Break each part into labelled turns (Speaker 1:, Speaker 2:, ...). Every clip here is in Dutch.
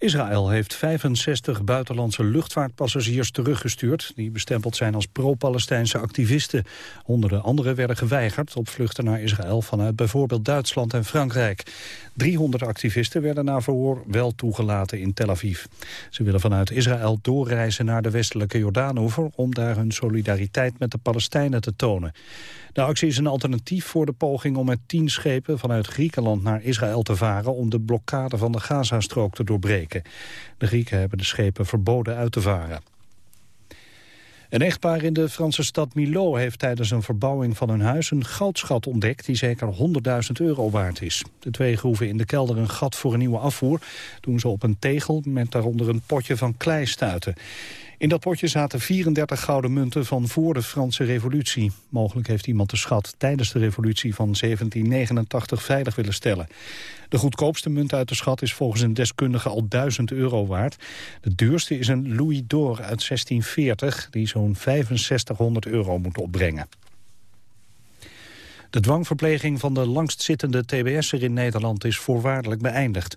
Speaker 1: Israël heeft 65 buitenlandse luchtvaartpassagiers teruggestuurd... die bestempeld zijn als pro-Palestijnse activisten. Honderden anderen werden geweigerd op vluchten naar Israël... vanuit bijvoorbeeld Duitsland en Frankrijk. 300 activisten werden na verhoor wel toegelaten in Tel Aviv. Ze willen vanuit Israël doorreizen naar de westelijke Jordaanoever... om daar hun solidariteit met de Palestijnen te tonen. De actie is een alternatief voor de poging om met tien schepen vanuit Griekenland naar Israël te varen om de blokkade van de Gazastrook te doorbreken. De Grieken hebben de schepen verboden uit te varen. Een echtpaar in de Franse stad Milo heeft tijdens een verbouwing van hun huis een goudschat ontdekt die zeker 100.000 euro waard is. De twee groeven in de kelder een gat voor een nieuwe afvoer toen ze op een tegel met daaronder een potje van klei stuiten. In dat potje zaten 34 gouden munten van voor de Franse revolutie. Mogelijk heeft iemand de schat tijdens de revolutie van 1789 veilig willen stellen. De goedkoopste munt uit de schat is volgens een deskundige al 1000 euro waard. De duurste is een Louis d'Or uit 1640 die zo'n 6500 euro moet opbrengen. De dwangverpleging van de langstzittende TBS'er in Nederland is voorwaardelijk beëindigd.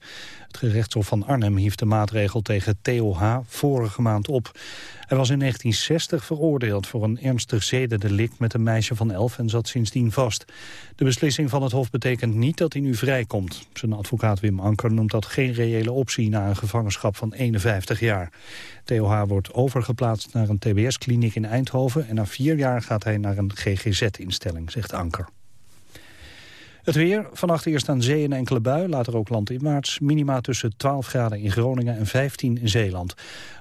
Speaker 1: Het gerechtshof van Arnhem hief de maatregel tegen Theo H. vorige maand op. Hij was in 1960 veroordeeld voor een ernstig zedendelict met een meisje van 11 en zat sindsdien vast. De beslissing van het hof betekent niet dat hij nu vrijkomt. Zijn advocaat Wim Anker noemt dat geen reële optie na een gevangenschap van 51 jaar. Theo H. wordt overgeplaatst naar een TBS-kliniek in Eindhoven en na vier jaar gaat hij naar een GGZ-instelling, zegt Anker. Het weer, vannacht eerst aan zee en enkele bui, later ook landinwaarts. Minima tussen 12 graden in Groningen en 15 in Zeeland.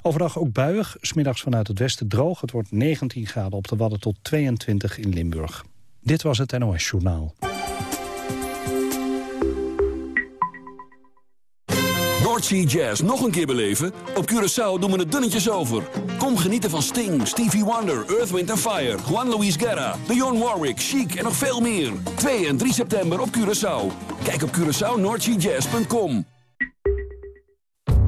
Speaker 1: Overdag ook buiig, smiddags vanuit het westen droog. Het wordt 19 graden op de Wadden tot 22 in Limburg. Dit was het NOS Journaal.
Speaker 2: Jazz nog een keer beleven? Op Curaçao doen we het dunnetjes over. Kom genieten van Sting, Stevie Wonder, Earth, Wind Fire... Juan Luis Guerra, Dionne Warwick, Chic en nog veel meer. 2 en 3 september op Curaçao. Kijk op CuraçaoNoordseaJazz.com.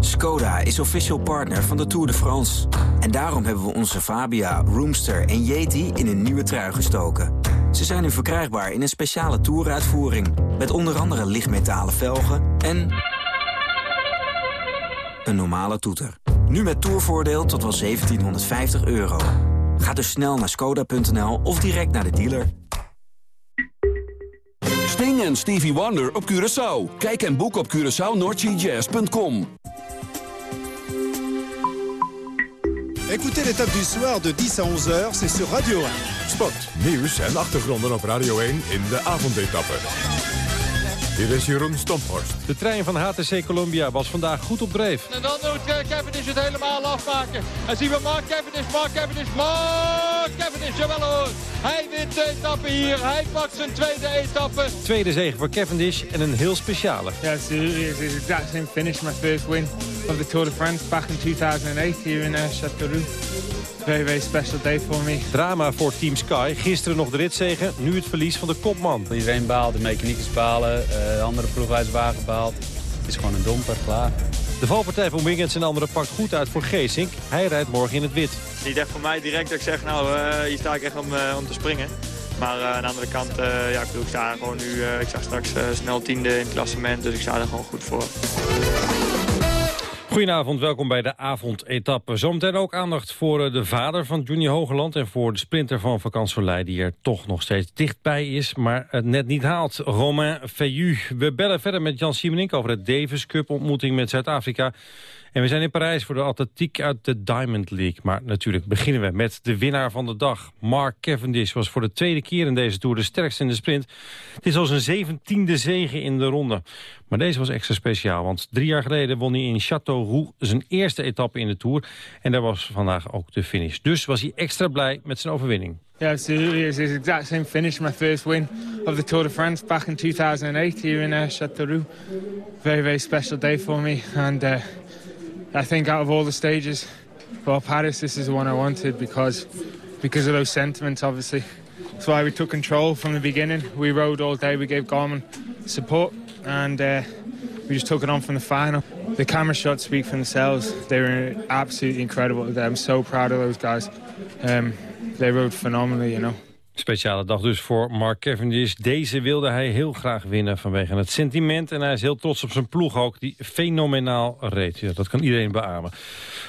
Speaker 3: Skoda is official partner van de Tour de France. En daarom hebben we onze Fabia, Roomster en Yeti in een nieuwe trui gestoken. Ze zijn nu verkrijgbaar in een speciale Touruitvoering... met onder andere lichtmetalen velgen en een normale toeter. Nu met toervoordeel tot wel 1750 euro. Ga dus snel naar skoda.nl of direct naar de dealer.
Speaker 2: Sting en Stevie Wonder op Curaçao. Kijk en boek op CuraçaoNordGJazz.com.
Speaker 4: Écoutez l'étape du soir de 10 à 11 heures, c'est sur Radio 1.
Speaker 5: Sport, nieuws en achtergronden op Radio 1 in de avondetappe. Hier is Jeroen Stomphorst.
Speaker 6: De trein van HTC Columbia was vandaag goed op dreef.
Speaker 7: En dan moet Cavendish het helemaal afmaken. En zien we Mark Cavendish, Mark Cavendish, Mark Cavendish, jawel hoor. Hij wint de etappe hier, hij pakt zijn tweede etappe.
Speaker 6: Tweede zege voor Cavendish en een heel speciale.
Speaker 8: Ja, absolutely. It's the exact same finish, my first win of the Tour de France back in 2008 here in uh, Châteauroux. Very special day for me.
Speaker 6: Drama voor Team Sky. Gisteren nog de ritzegen, nu het verlies van de kopman.
Speaker 9: Iedereen baalt, de mechaniekers balen, uh, andere ploeghuiswagen baalt. Het is gewoon een domper, klaar.
Speaker 6: De valpartij van Wiggins en anderen pakt goed uit voor Geesink. Hij rijdt morgen in het wit.
Speaker 10: Het is niet echt voor mij direct dat ik zeg, nou, uh, hier sta ik echt om, uh, om te springen. Maar uh, aan de andere kant, ja, ik, bedoel, ik sta gewoon nu, ik sta straks snel tiende in het klassement, dus ik sta er gewoon goed voor.
Speaker 6: Goedenavond, welkom bij de avondetappe. Zometeen ook aandacht voor de vader van Junior Hogeland... en voor de sprinter van Vakantie die er toch nog steeds dichtbij is... maar het net niet haalt, Romain Feyu. We bellen verder met Jan Siemenink over de Davis Cup ontmoeting met Zuid-Afrika... En we zijn in Parijs voor de atletiek uit de Diamond League. Maar natuurlijk beginnen we met de winnaar van de dag. Mark Cavendish was voor de tweede keer in deze Tour de sterkste in de sprint. Het is al zijn zeventiende zege in de ronde. Maar deze was extra speciaal, want drie jaar geleden won hij in Châteauroux zijn eerste etappe in de Tour. En daar was vandaag ook de finish. Dus was hij extra blij met zijn overwinning.
Speaker 8: Yeah, absolutely. It's the exact same finish, my first win of the Tour de France back in 2008 here in uh, Châteauroux. Very, very special day for me. And uh, I think out of all the stages, well, Paris, this is the one I wanted because because of those sentiments, obviously. That's why we took control from the beginning. We rode all day. We gave Garmin support, and uh, we just took it on from the final. The camera shots speak for themselves. They were absolutely incredible. I'm so proud of those guys. Um, they rode phenomenally, you know.
Speaker 6: Speciale dag dus voor Mark Cavendish. Deze wilde hij heel graag winnen vanwege het sentiment. En hij is heel trots op zijn ploeg ook, die fenomenaal reed. Dat kan iedereen beamen.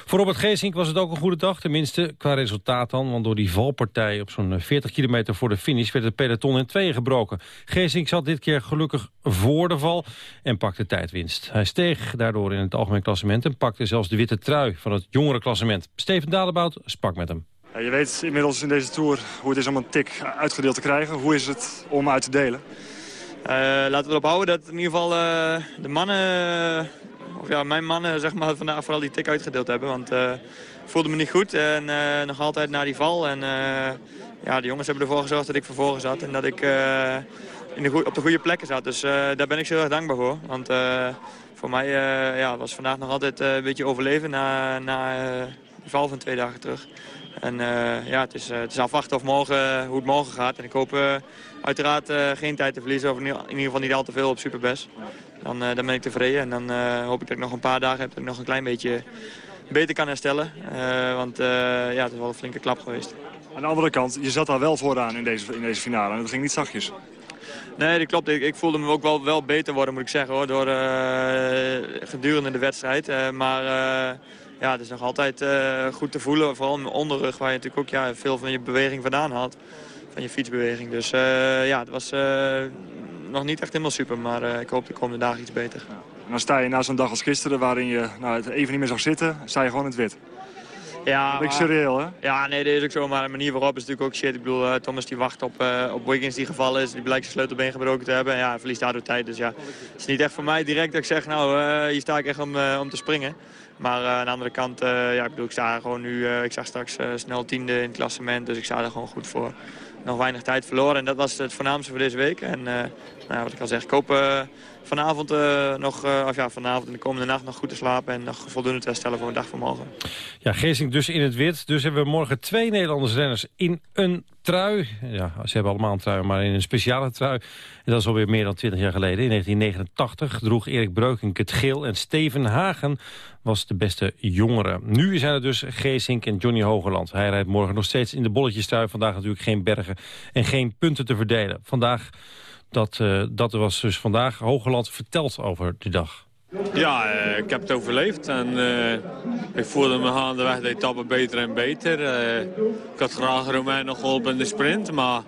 Speaker 6: Voor Robert Geesink was het ook een goede dag. Tenminste, qua resultaat dan. Want door die valpartij op zo'n 40 kilometer voor de finish... werd het peloton in tweeën gebroken. Geesink zat dit keer gelukkig voor de val en pakte tijdwinst. Hij steeg daardoor in het algemeen klassement... en pakte zelfs de witte trui van het jongere klassement. Steven Dadebout sprak met hem.
Speaker 11: Je weet inmiddels in deze Tour hoe het is om een tik uitgedeeld te krijgen. Hoe is het om uit te delen?
Speaker 10: Uh, laten we erop houden dat in ieder geval uh, de mannen, of ja, mijn mannen zeg maar, vandaag vooral die tik uitgedeeld hebben. Want voelde me niet goed en nog altijd na die val. En ja, de jongens hebben ervoor gezorgd dat ik vervolgens zat en dat ik in de op de goede plekken zat. Dus daar ben ik zo heel erg dankbaar voor. Want voor mij ja, was vandaag nog altijd een beetje overleven na, na die val van twee dagen terug. En uh, ja, het is, uh, het is afwachten of morgen, hoe het morgen gaat. En ik hoop uh, uiteraard geen tijd te verliezen. Of in ieder geval niet al te veel op Superbest. Dan, dan ben ik tevreden. En dan hoop ik dat ik nog een paar dagen heb dat ik nog een klein beetje beter kan herstellen. want ja, het is wel een flinke klap geweest.
Speaker 11: Aan de andere kant, je zat daar wel vooraan in deze, in deze finale. En dat ging niet zachtjes.
Speaker 10: Nee, dat klopt. Ik, ik, voelde me ook wel, wel beter worden, moet ik zeggen, hoor, door, gedurende de wedstrijd. maar ja, het is nog altijd uh, goed te voelen. Vooral in de onderrug, waar je natuurlijk ook ja, veel van je beweging vandaan had. Van je fietsbeweging. Dus uh, ja, het was uh, nog niet echt helemaal super. Maar ik hoop de komende dagen iets beter. Ja.
Speaker 11: En dan sta je na zo'n dag als gisteren, waarin je nou, het even niet meer zag zitten, sta je gewoon in het wit.
Speaker 10: Ja,
Speaker 11: surreal, hè?
Speaker 10: Ja, nee, dat is ook zo. Maar de manier waarop is natuurlijk ook shit. Ik bedoel, Thomas die wacht op, uh, op Wiggins die gevallen is. Die blijkt zijn sleutelbeen gebroken te hebben. En ja, verliest daardoor tijd. Dus ja, het is niet echt voor mij direct dat ik zeg, nou, uh, hier sta ik echt om, om te springen. Maar uh, aan de andere kant, uh, ja, ik bedoel, ik sta gewoon nu, uh, ik zag straks snel tiende in het klassement. Dus ik sta er gewoon goed voor. Nog weinig tijd verloren en dat was het voornaamste voor deze week. En nou, wat ik al zeg, ik hoop vanavond nog, of ja, vanavond en de komende nacht nog goed te slapen. En nog voldoende te herstellen voor een dag van morgen.
Speaker 6: Ja, Geesink dus in het wit. Dus hebben we morgen twee Nederlandse renners in een trui. Ja, ze hebben allemaal een trui, maar in een speciale trui. En dat is alweer meer dan 20 jaar geleden. In 1989 droeg Erik Breukink het geel en Steven Hagen was de beste jongere. Nu zijn het dus Geesink en Johnny Hogeland. Hij rijdt morgen nog steeds in de bolletjestrui. Vandaag natuurlijk geen bergen en geen punten te verdelen. Vandaag, dat, uh, dat was dus vandaag. Hogeland vertelt over de dag.
Speaker 12: Ja, uh, ik heb het overleefd en uh, ik voelde me gaandeweg de etappe beter en beter. Uh, ik had graag Romein nog geholpen in de sprint, maar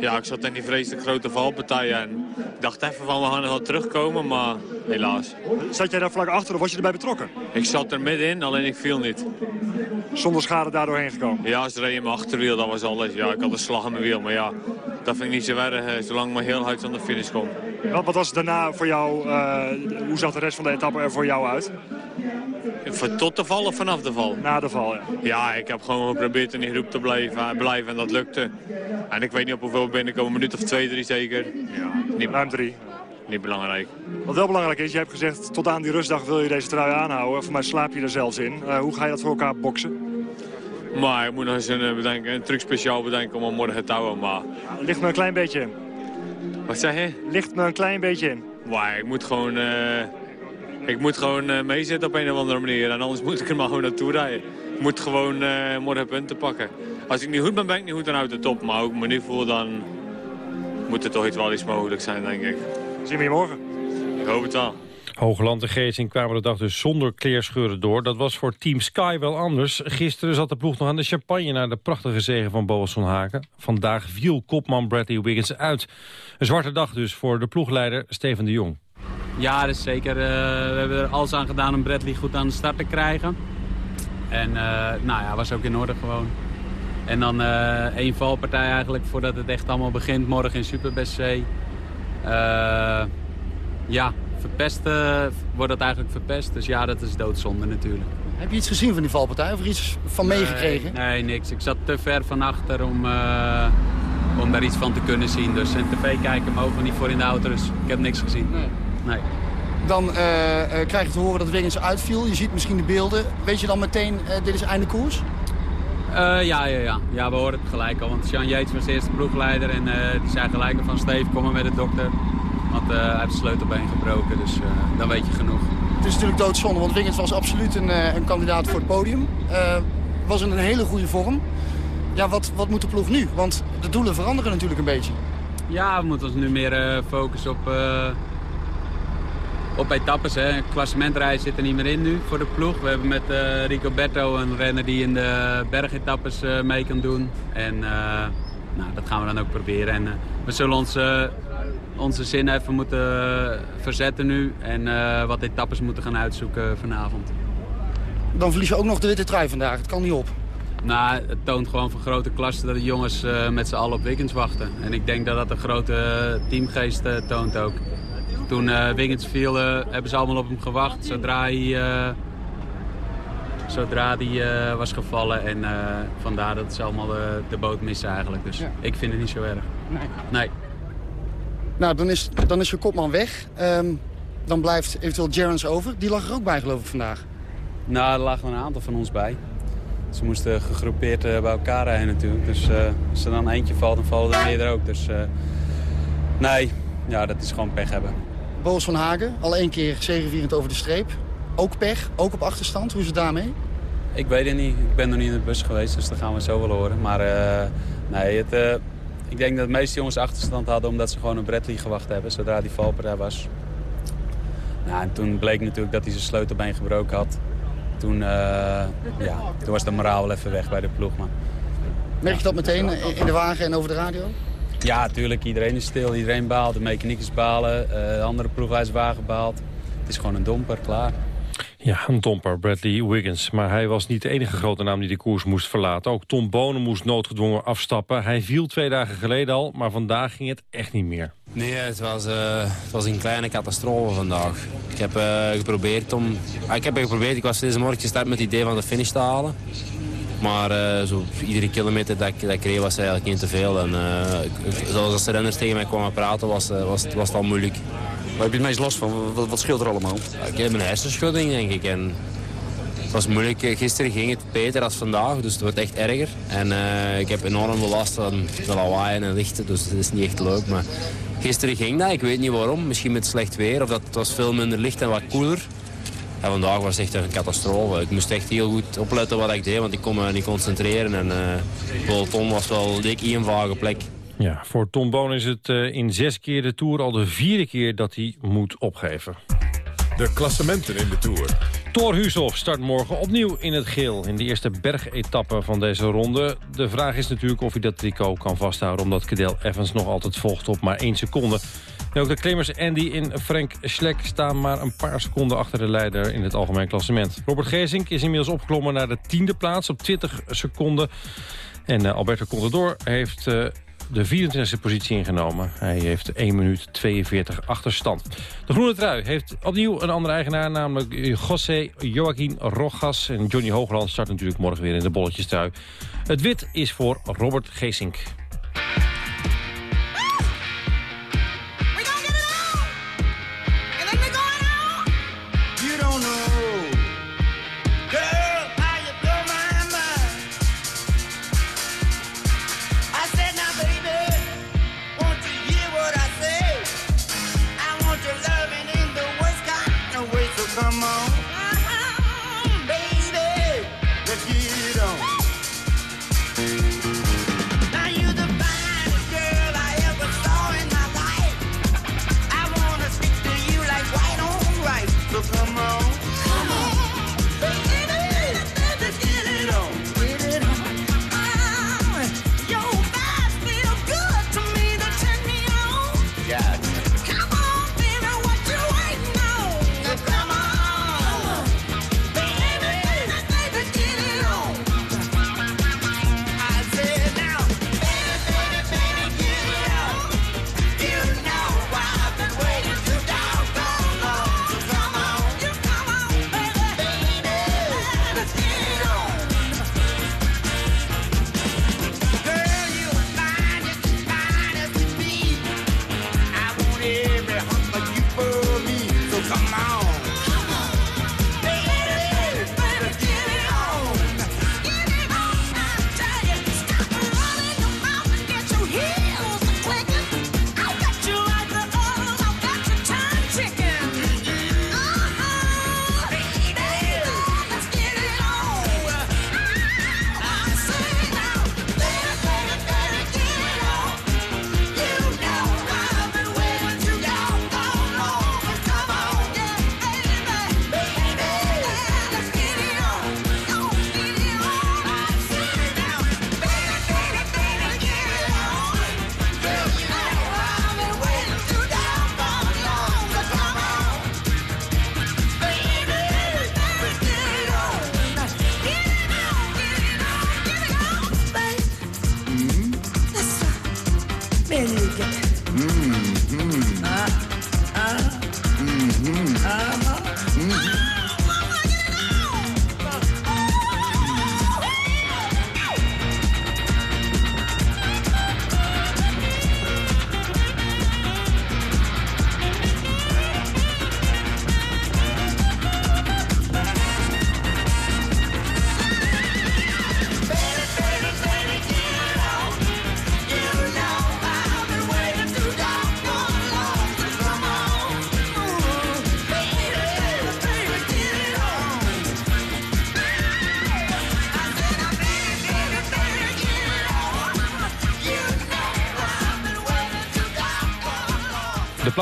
Speaker 12: ja, ik zat in die vreselijk grote valpartijen. En ik dacht even van we gaan nog wel terugkomen, maar helaas.
Speaker 11: Zat jij daar vlak achter of was je erbij betrokken?
Speaker 12: Ik zat er middenin, alleen ik viel niet.
Speaker 11: Zonder schade daardoor heen gekomen?
Speaker 12: Ja, ze reden in mijn achterwiel, dat was alles. Ja, ik had een slag in mijn wiel, maar ja, dat vind ik niet zo erg, zolang ik maar heel hard aan de finish kom.
Speaker 11: Wat, wat was daarna voor jou, uh, hoe zag de rest van de etappe er voor jou uit?
Speaker 12: Tot de val of vanaf de val?
Speaker 11: Na de val, ja.
Speaker 12: Ja, ik heb gewoon geprobeerd in die groep te blijven, blijven en dat lukte. En ik weet niet op hoeveel binnenkomen, een minuut of twee, drie zeker.
Speaker 11: Ja, niet, ruim drie.
Speaker 12: Niet belangrijk.
Speaker 11: Wat wel belangrijk is, je hebt gezegd tot aan die rustdag wil je deze trui aanhouden. Voor mij slaap je er zelfs in. Uh, hoe ga je dat voor elkaar boksen?
Speaker 12: Maar ik moet nog eens een, bedenken, een truc speciaal bedenken om hem morgen te houden. Maar...
Speaker 11: Ligt me een klein beetje in.
Speaker 12: Wat zeg je?
Speaker 11: Ligt me een klein beetje in.
Speaker 12: Maar ik moet gewoon, uh, ik moet gewoon uh, meezitten op een of andere manier. En anders moet ik er maar gewoon naartoe rijden. Ik moet gewoon uh, morgen punten pakken. Als ik niet goed ben, ben ik niet goed dan uit de top. Maar ook me nu voel, dan moet er toch iets wel iets mogelijk zijn, denk ik.
Speaker 11: Zien we je morgen?
Speaker 12: Ik hoop het wel.
Speaker 6: Hoogland en Geesing kwamen de dag dus zonder kleerscheuren door. Dat was voor Team Sky wel anders. Gisteren zat de ploeg nog aan de champagne... naar de prachtige zegen van Boas Haken. Vandaag viel kopman Bradley Wiggins uit. Een zwarte dag dus voor de ploegleider Steven de Jong.
Speaker 9: Ja, dat is zeker. Uh, we hebben er alles aan gedaan om Bradley goed aan de start te krijgen. En uh, nou ja, was ook in orde gewoon. En dan uh, één valpartij eigenlijk voordat het echt allemaal begint. Morgen in Superbest C. ja, verpest wordt het eigenlijk verpest. Dus ja, dat is doodzonde natuurlijk.
Speaker 13: Heb je iets gezien van die valpartij of iets van
Speaker 9: nee,
Speaker 13: meegekregen?
Speaker 9: Nee, niks. Ik zat te ver van achter om, uh, om daar iets van te kunnen zien. Dus en tv kijken mogen we niet voor in de auto, dus ik heb niks gezien. Nee. nee.
Speaker 13: Dan uh, uh, krijg je te horen dat Wiggins uitviel. Je ziet misschien de beelden. Weet je dan meteen, dit is einde koers?
Speaker 9: ja, ja, ja. ja, we horen het gelijk al. Want Sean Yates was de eerste ploegleider. En die zei gelijk van Steve, kom maar met de dokter. Want uh, hij heeft sleutelbeen gebroken, dus uh, dan weet je genoeg.
Speaker 13: Het is natuurlijk doodzonde, want Wiggins was absoluut een, uh, een kandidaat voor het podium. was in een hele goede vorm. Ja, wat, wat moet de ploeg nu? Want de doelen veranderen natuurlijk een beetje.
Speaker 9: Ja, we moeten ons nu meer uh, focussen op, uh, op etappes. Hè. Zit er niet meer in nu voor de ploeg. We hebben met uh, Rico Berto een renner die in de bergetappes mee kan doen. En nou, dat gaan we dan ook proberen. En we zullen ons, onze zin even moeten verzetten nu. En wat etappes moeten gaan uitzoeken vanavond.
Speaker 13: Dan verlies je ook nog de witte trui vandaag. Het kan niet op.
Speaker 9: Nou, het toont gewoon van grote klasse dat de jongens uh, met z'n allen op Wiggins wachten. En ik denk dat dat een grote teamgeest uh, toont ook. Toen uh, Wiggins viel, hebben ze allemaal op hem gewacht. Zodra hij, zodra hij was gevallen. En vandaar dat ze allemaal de, de boot missen eigenlijk. Dus ik vind het niet zo erg.
Speaker 13: Nee.
Speaker 9: nee.
Speaker 13: Nou, dan is, dan is je kopman weg. Um, dan blijft eventueel Gerrans over. Die lag er ook bij geloof ik vandaag.
Speaker 9: Nou, er lagen een aantal van ons bij. Ze moesten gegroepeerd uh, bij elkaar rijden natuurlijk. Dus uh, als er dan eentje valt, dan vallen er meer ook. Dus uh, nee, ja, dat is gewoon pech hebben.
Speaker 13: Boos van Hagen, al één keer zegevierend over de streep. Ook pech, ook op achterstand. Hoe is het daarmee?
Speaker 9: Ik weet het niet. Ik ben nog niet in de bus geweest, dus dat gaan we zo wel horen. Maar nee, het, ik denk dat de meeste jongens achterstand hadden omdat ze gewoon een Bradley gewacht hebben. Zodra die valpartij was. Nou, en toen bleek natuurlijk dat hij zijn sleutelbeen gebroken had toen, uh, ja, toen was de moraal wel even weg bij de ploeg. Maar,
Speaker 13: Merk je dat meteen in de wagen en over de radio?
Speaker 9: Ja, tuurlijk. Iedereen is stil. Iedereen baalt. De mechaniekers balen. Uh, de andere ploeghuiswagen baalt. Het is gewoon een domper, klaar.
Speaker 6: Ja, een domper, Bradley Wiggins. Maar hij was niet de enige grote naam die de koers moest verlaten. Ook Tom Bonen moest noodgedwongen afstappen. Hij viel twee dagen geleden al, maar vandaag ging het echt niet meer.
Speaker 14: Nee, het was, uh, het was een kleine catastrofe vandaag. Ik heb uh, geprobeerd om... Ah, ik heb geprobeerd, ik was deze morgen gestart met het idee van de finish te halen. Maar uh, zo iedere kilometer dat ik, dat ik reed was eigenlijk niet te veel. En, zoals als de renners tegen mij kwamen praten was, was, was het al moeilijk.
Speaker 15: Waar heb je het meest last van? Wat, wat scheelt er allemaal?
Speaker 14: ik heb een hersenschudding, denk ik. En het was moeilijk. Gisteren ging het beter dan vandaag, dus het wordt echt erger. En uh, ik heb enorm veel last van de lawaai en lichten, dus het is niet echt leuk. Maar gisteren ging dat, ik weet niet waarom. Misschien met slecht weer, of dat het was veel minder licht en wat koeler. En vandaag was het echt een catastrofe. Ik moest echt heel goed opletten wat ik deed, want ik kon me niet concentreren. En uh, was wel dik een vage plek.
Speaker 6: Ja, voor Tom Boon is het uh, in zes keer de Tour al de vierde keer dat hij moet opgeven.
Speaker 5: De klassementen in de Tour.
Speaker 6: Thor Hushoff start morgen opnieuw in het geel... in de eerste bergetappe van deze ronde. De vraag is natuurlijk of hij dat tricot kan vasthouden... omdat Cadel Evans nog altijd volgt op maar één seconde. En ook de klimmers Andy en Frank Schleck staan maar een paar seconden achter de leider in het algemeen klassement. Robert Geesink is inmiddels opgeklommen naar de tiende plaats op 20 seconden. En uh, Alberto Contador heeft uh, de 24e positie ingenomen. Hij heeft 1 minuut 42 achterstand. De groene trui heeft opnieuw een andere eigenaar, namelijk José Joaquín Rojas. En Johnny Hoogland start natuurlijk morgen weer in de bolletjestrui. Het wit is voor Robert Geesink.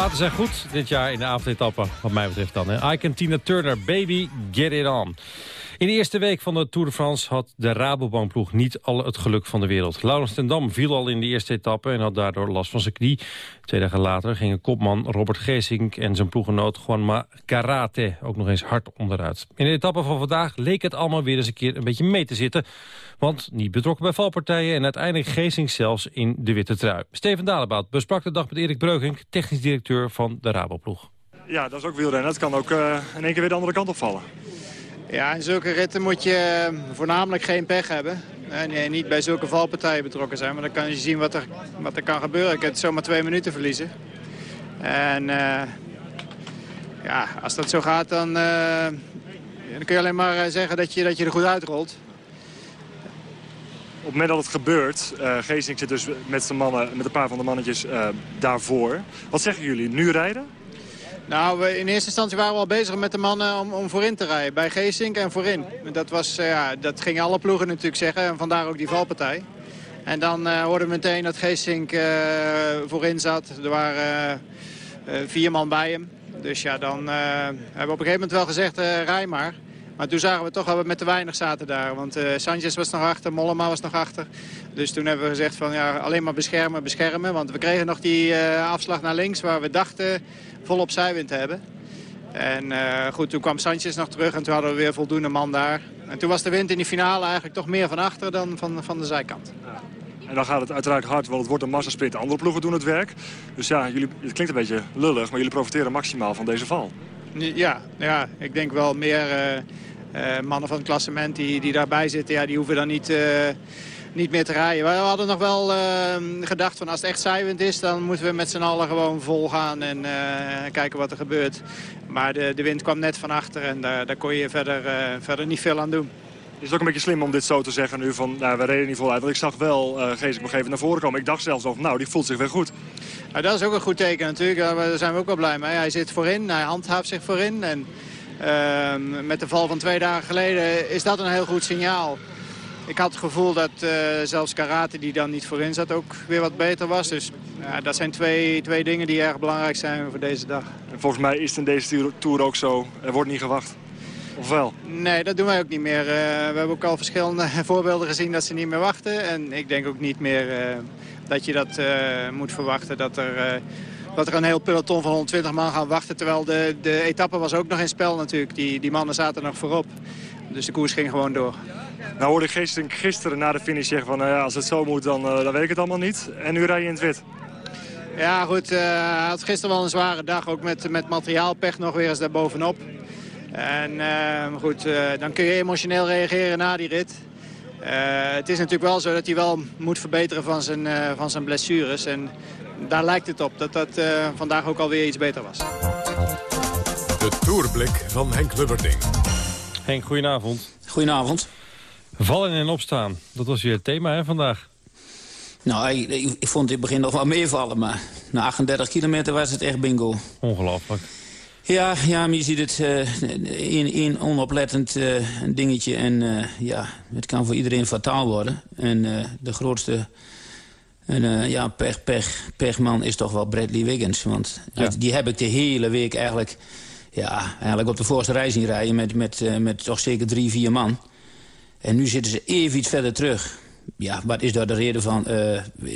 Speaker 6: Platen zijn goed dit jaar in de avondetappe, wat mij betreft dan. Hè. Tina Turner, Baby, Get It On. In de eerste week van de Tour de France had de Rabobankploeg niet al het geluk van de wereld. Laurens ten Dam viel al in de eerste etappe en had daardoor last van zijn knie. Twee dagen later gingen kopman Robert Geesink en zijn ploegenoot Juanma Karate ook nog eens hard onderuit. In de etappe van vandaag leek het allemaal weer eens een keer een beetje mee te zitten. Want niet betrokken bij valpartijen en uiteindelijk Geesink zelfs in de witte trui. Steven Dalebout besprak de dag met Erik Breugink, technisch directeur van de Raboploeg.
Speaker 11: Ja, dat is ook wielrennen. Het kan ook uh, in één keer weer de andere kant opvallen.
Speaker 16: Ja, in zulke ritten moet je eh, voornamelijk geen pech hebben. En eh, niet bij zulke valpartijen betrokken zijn. Maar dan kan je zien wat er, wat er kan gebeuren. Ik heb zomaar twee minuten verliezen. En uh, ja, als dat zo gaat, dan, uh, dan kun je alleen maar zeggen dat je, dat je er goed uitrolt.
Speaker 11: Op het moment dat het gebeurt, uh, Geesink zit dus met, de mannen, met een paar van de mannetjes daarvoor. Wat zeggen jullie? Nu rijden?
Speaker 16: Nou, in eerste instantie waren we al bezig met de mannen om, om voorin te rijden. Bij Geesink en voorin. Dat, was, uh, ja, dat gingen alle ploegen natuurlijk zeggen. En vandaar ook die valpartij. En dan uh, hoorden we meteen dat Geesink voorin zat. Er waren vier man bij hem. Dus ja, dan hebben we op een gegeven moment wel gezegd, rij maar. Maar toen zagen we toch dat we met te weinig zaten daar. Want uh, Sanchez was nog achter, Mollema was nog achter. Dus toen hebben we gezegd van ja, alleen maar beschermen, beschermen. Want we kregen nog die uh, afslag naar links waar we dachten volop zijwind te hebben. En uh, goed, toen kwam Sanchez nog terug en toen hadden we weer voldoende man daar. En toen was de wind in die finale eigenlijk toch meer van achter dan van, van de zijkant.
Speaker 11: En dan gaat het uiteraard hard, want het wordt een massasprint. Andere ploegen doen het werk. Dus ja, jullie, het klinkt een beetje lullig, maar jullie profiteren maximaal van deze val.
Speaker 16: Ja, ja ik denk wel meer uh, mannen van het klassement die, die daarbij zitten. Ja, die hoeven dan niet, uh, niet meer te rijden. We hadden nog wel gedacht van als het echt zijwind is... dan moeten we met z'n allen gewoon vol gaan en kijken wat er gebeurt. Maar de, de wind kwam net van achter en daar, daar kon je verder, verder niet veel aan doen.
Speaker 11: Is het ook een beetje slim om dit zo te zeggen nu van, nou, we reden niet voluit. Want ik zag wel uh, Gees nog even naar voren komen. Ik dacht zelfs nog, nou, die voelt zich weer goed.
Speaker 16: Nou, dat is ook een goed teken natuurlijk. Daar zijn we ook wel blij mee. Hij zit voorin, hij handhaaft zich voorin. En met de val van twee dagen geleden is dat een heel goed signaal. Ik had het gevoel dat uh, zelfs Karate, die dan niet voorin zat, ook weer wat beter was. Dus ja, dat zijn twee, twee dingen die erg belangrijk zijn voor deze dag.
Speaker 11: En volgens mij is het in deze Tour ook zo. Er wordt niet gewacht. Of wel?
Speaker 16: Nee, dat doen wij ook niet meer. Uh, we hebben ook al verschillende voorbeelden gezien dat ze niet meer wachten. En ik denk ook niet meer uh, dat je dat moet verwachten. Dat er, dat er een heel peloton van 120 man gaan wachten. Terwijl de, de etappe was ook nog in spel natuurlijk. Die, die mannen zaten nog voorop. Dus de koers ging gewoon door.
Speaker 11: Nou hoorde ik gisteren, gisteren na de finish zeggen van... Nou ja, als het zo moet, dan, dan weet ik het allemaal niet. En nu rij je in het wit.
Speaker 16: Ja, goed. hij had gisteren wel een zware dag. Ook met, met materiaalpech nog weer eens daarbovenop. En goed, dan kun je emotioneel reageren na die rit. Het is natuurlijk wel zo dat hij wel moet verbeteren van zijn, van zijn blessures. En daar lijkt het op dat dat vandaag ook alweer iets beter was.
Speaker 5: De Tourblik van Henk Lubberding.
Speaker 6: Henk, goedenavond.
Speaker 17: Goedenavond.
Speaker 6: Vallen en opstaan, dat was weer het thema hè, vandaag.
Speaker 17: Nou, ik, ik, ik vond het in het begin nog wel meevallen, maar na 38 kilometer was het echt bingo.
Speaker 6: Ongelooflijk.
Speaker 17: Ja, ja, maar je ziet het in, in onoplettend uh, dingetje. En uh, ja, het kan voor iedereen fataal worden. En uh, de grootste en, ja, pech, pech, pechman is toch wel Bradley Wiggins. Want ja. die heb ik de hele week eigenlijk, ja, eigenlijk op de voorste rij zien rijden... met, met, met toch zeker drie, vier man. En nu zitten ze even iets verder terug. Ja, wat is daar de reden van?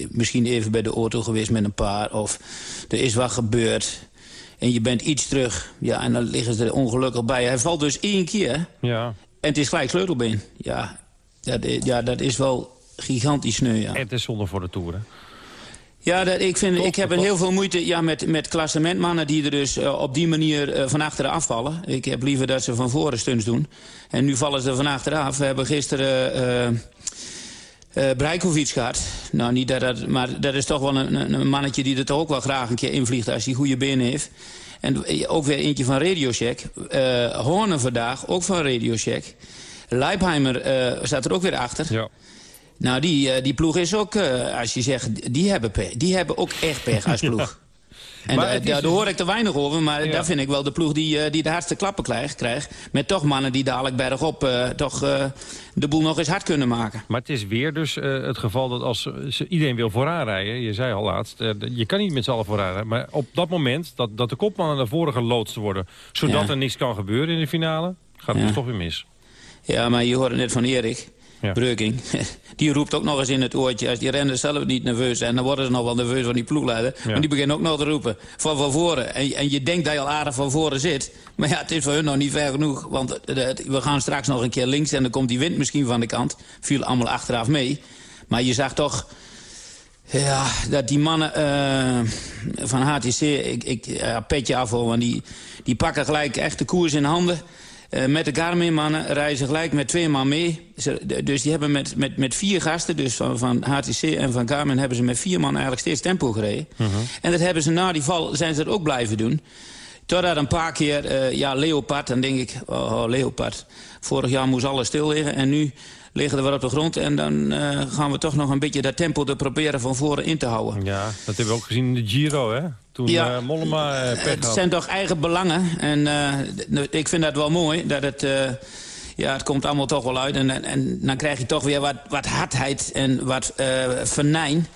Speaker 17: misschien even bij de auto geweest met een paar. Of er is wat gebeurd en je bent iets terug. Ja, en dan liggen ze er ongelukkig bij. Hij valt dus één keer.
Speaker 6: Ja.
Speaker 17: En het is gelijk sleutelbeen. Ja, dat, ja, dat is wel gigantisch sneu, ja.
Speaker 6: En het is zonde voor de Tour, hè?
Speaker 17: Ja, dat, ik, vind, ik heb heel veel moeite ja, met, met klassementmannen die er dus uh, op die manier uh, van achteren afvallen. Ik heb liever dat ze van voren stunts doen. En nu vallen ze van achteraf. We hebben gisteren... Uh, uh, Breikovic gaat. Nou, niet dat dat, maar dat is toch wel een, een, mannetje die er toch ook wel graag een keer invliegt als hij goede benen heeft. En ook weer eentje van Radiocheck. Uh, Horner vandaag, ook van Radiocheck. Leipheimer uh, staat er ook weer achter.
Speaker 6: Ja.
Speaker 17: Nou, die, die ploeg is ook, als je zegt, die hebben, pech, die hebben ook echt pech als ploeg. En
Speaker 6: is
Speaker 17: daar
Speaker 6: dus-
Speaker 17: hoor ik te weinig over, maar
Speaker 6: Ja.
Speaker 17: daar vind ik wel de ploeg die, eh, die de hardste klappen krijgt, krijgt. Met toch mannen die dadelijk bergop eh, toch eh, de boel nog eens hard kunnen maken.
Speaker 6: Maar het is weer dus eh, het geval dat als iedereen wil vooraan rijden... je zei al laatst, eh, je kan niet met z'n allen vooraan rijden... maar op dat moment dat, dat de kopmannen naar voren geloodst worden... zodat
Speaker 17: Ja.
Speaker 6: er niks kan gebeuren in de finale, gaat het
Speaker 17: Ja.
Speaker 6: dus toch weer mis.
Speaker 17: Ja, maar je hoorde net van Erik,
Speaker 6: Ja.
Speaker 17: Breuking. Die roept ook nog eens in het oortje. Als die renners zelf niet nerveus zijn, dan worden ze nog wel nerveus van die ploegleider.
Speaker 6: Ja.
Speaker 17: Maar die beginnen ook nog te roepen van van voren. En, en je denkt dat je al aardig van voren zit. Maar ja, het is voor hun nog niet ver genoeg. Want we gaan straks nog een keer links en dan komt die wind misschien van de kant. Viel allemaal achteraf mee. Maar je zag toch... Ja, dat die mannen eh, van HTC, ik, ik ja, petje af hoor, want die, die pakken gelijk echt de koers in handen. Eh, met de Garmin-mannen rijden ze gelijk met twee man mee. Ze, dus die hebben met, met, met vier gasten, dus van, van HTC en van Garmin... hebben ze met vier man eigenlijk steeds tempo gereden. En dat hebben ze na die val, zijn ze dat ook blijven doen. Totdat een paar keer, eh, ja, Leopard, dan denk ik, oh, oh, Leopard. Vorig jaar moest alles stil liggen en nu liggen we weer op de grond. En dan eh, gaan we toch nog een beetje dat tempo te proberen van voren in te houden.
Speaker 6: Ja, dat hebben we ook gezien in de Giro, hè? Toen
Speaker 17: Ja.
Speaker 6: eh, Mollema pech
Speaker 17: Het
Speaker 6: had.
Speaker 17: zijn toch eigen belangen. En ik vind dat wel mooi. Dat het, ja, het komt allemaal toch wel uit. En, en, en dan krijg je toch weer wat, wat hardheid en wat eh venijn.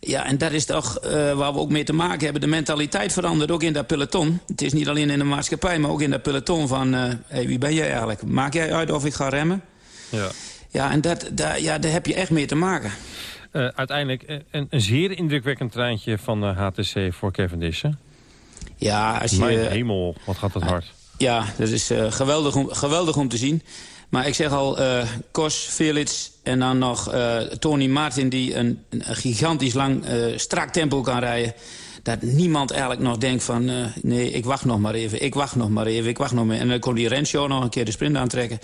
Speaker 17: Ja, en dat is toch waar we ook mee te maken hebben. De mentaliteit verandert ook in dat peloton. Het is niet alleen in de maatschappij, maar ook in dat peloton van... hey, wie ben jij eigenlijk? Maak jij uit of ik ga remmen?
Speaker 6: Ja.
Speaker 17: Ja, en dat, daar, ja, daar heb je echt mee te maken.
Speaker 6: Eh, uiteindelijk eh, een, een zeer indrukwekkend treintje van eh, HTC voor Cavendish, hè?
Speaker 17: Ja, als je...
Speaker 6: Mijn hemel, wat gaat dat hard.
Speaker 17: Ja, dat is geweldig, om, geweldig om te zien. Maar ik zeg al, eh Kos, Felix en dan nog Tony Martin... die een, een gigantisch lang eh, strak tempo kan rijden. Dat niemand eigenlijk nog denkt van... nee, ik wacht nog maar even, ik wacht nog maar even, ik wacht nog maar. En dan kon die Renshaw nog een keer de sprint aantrekken.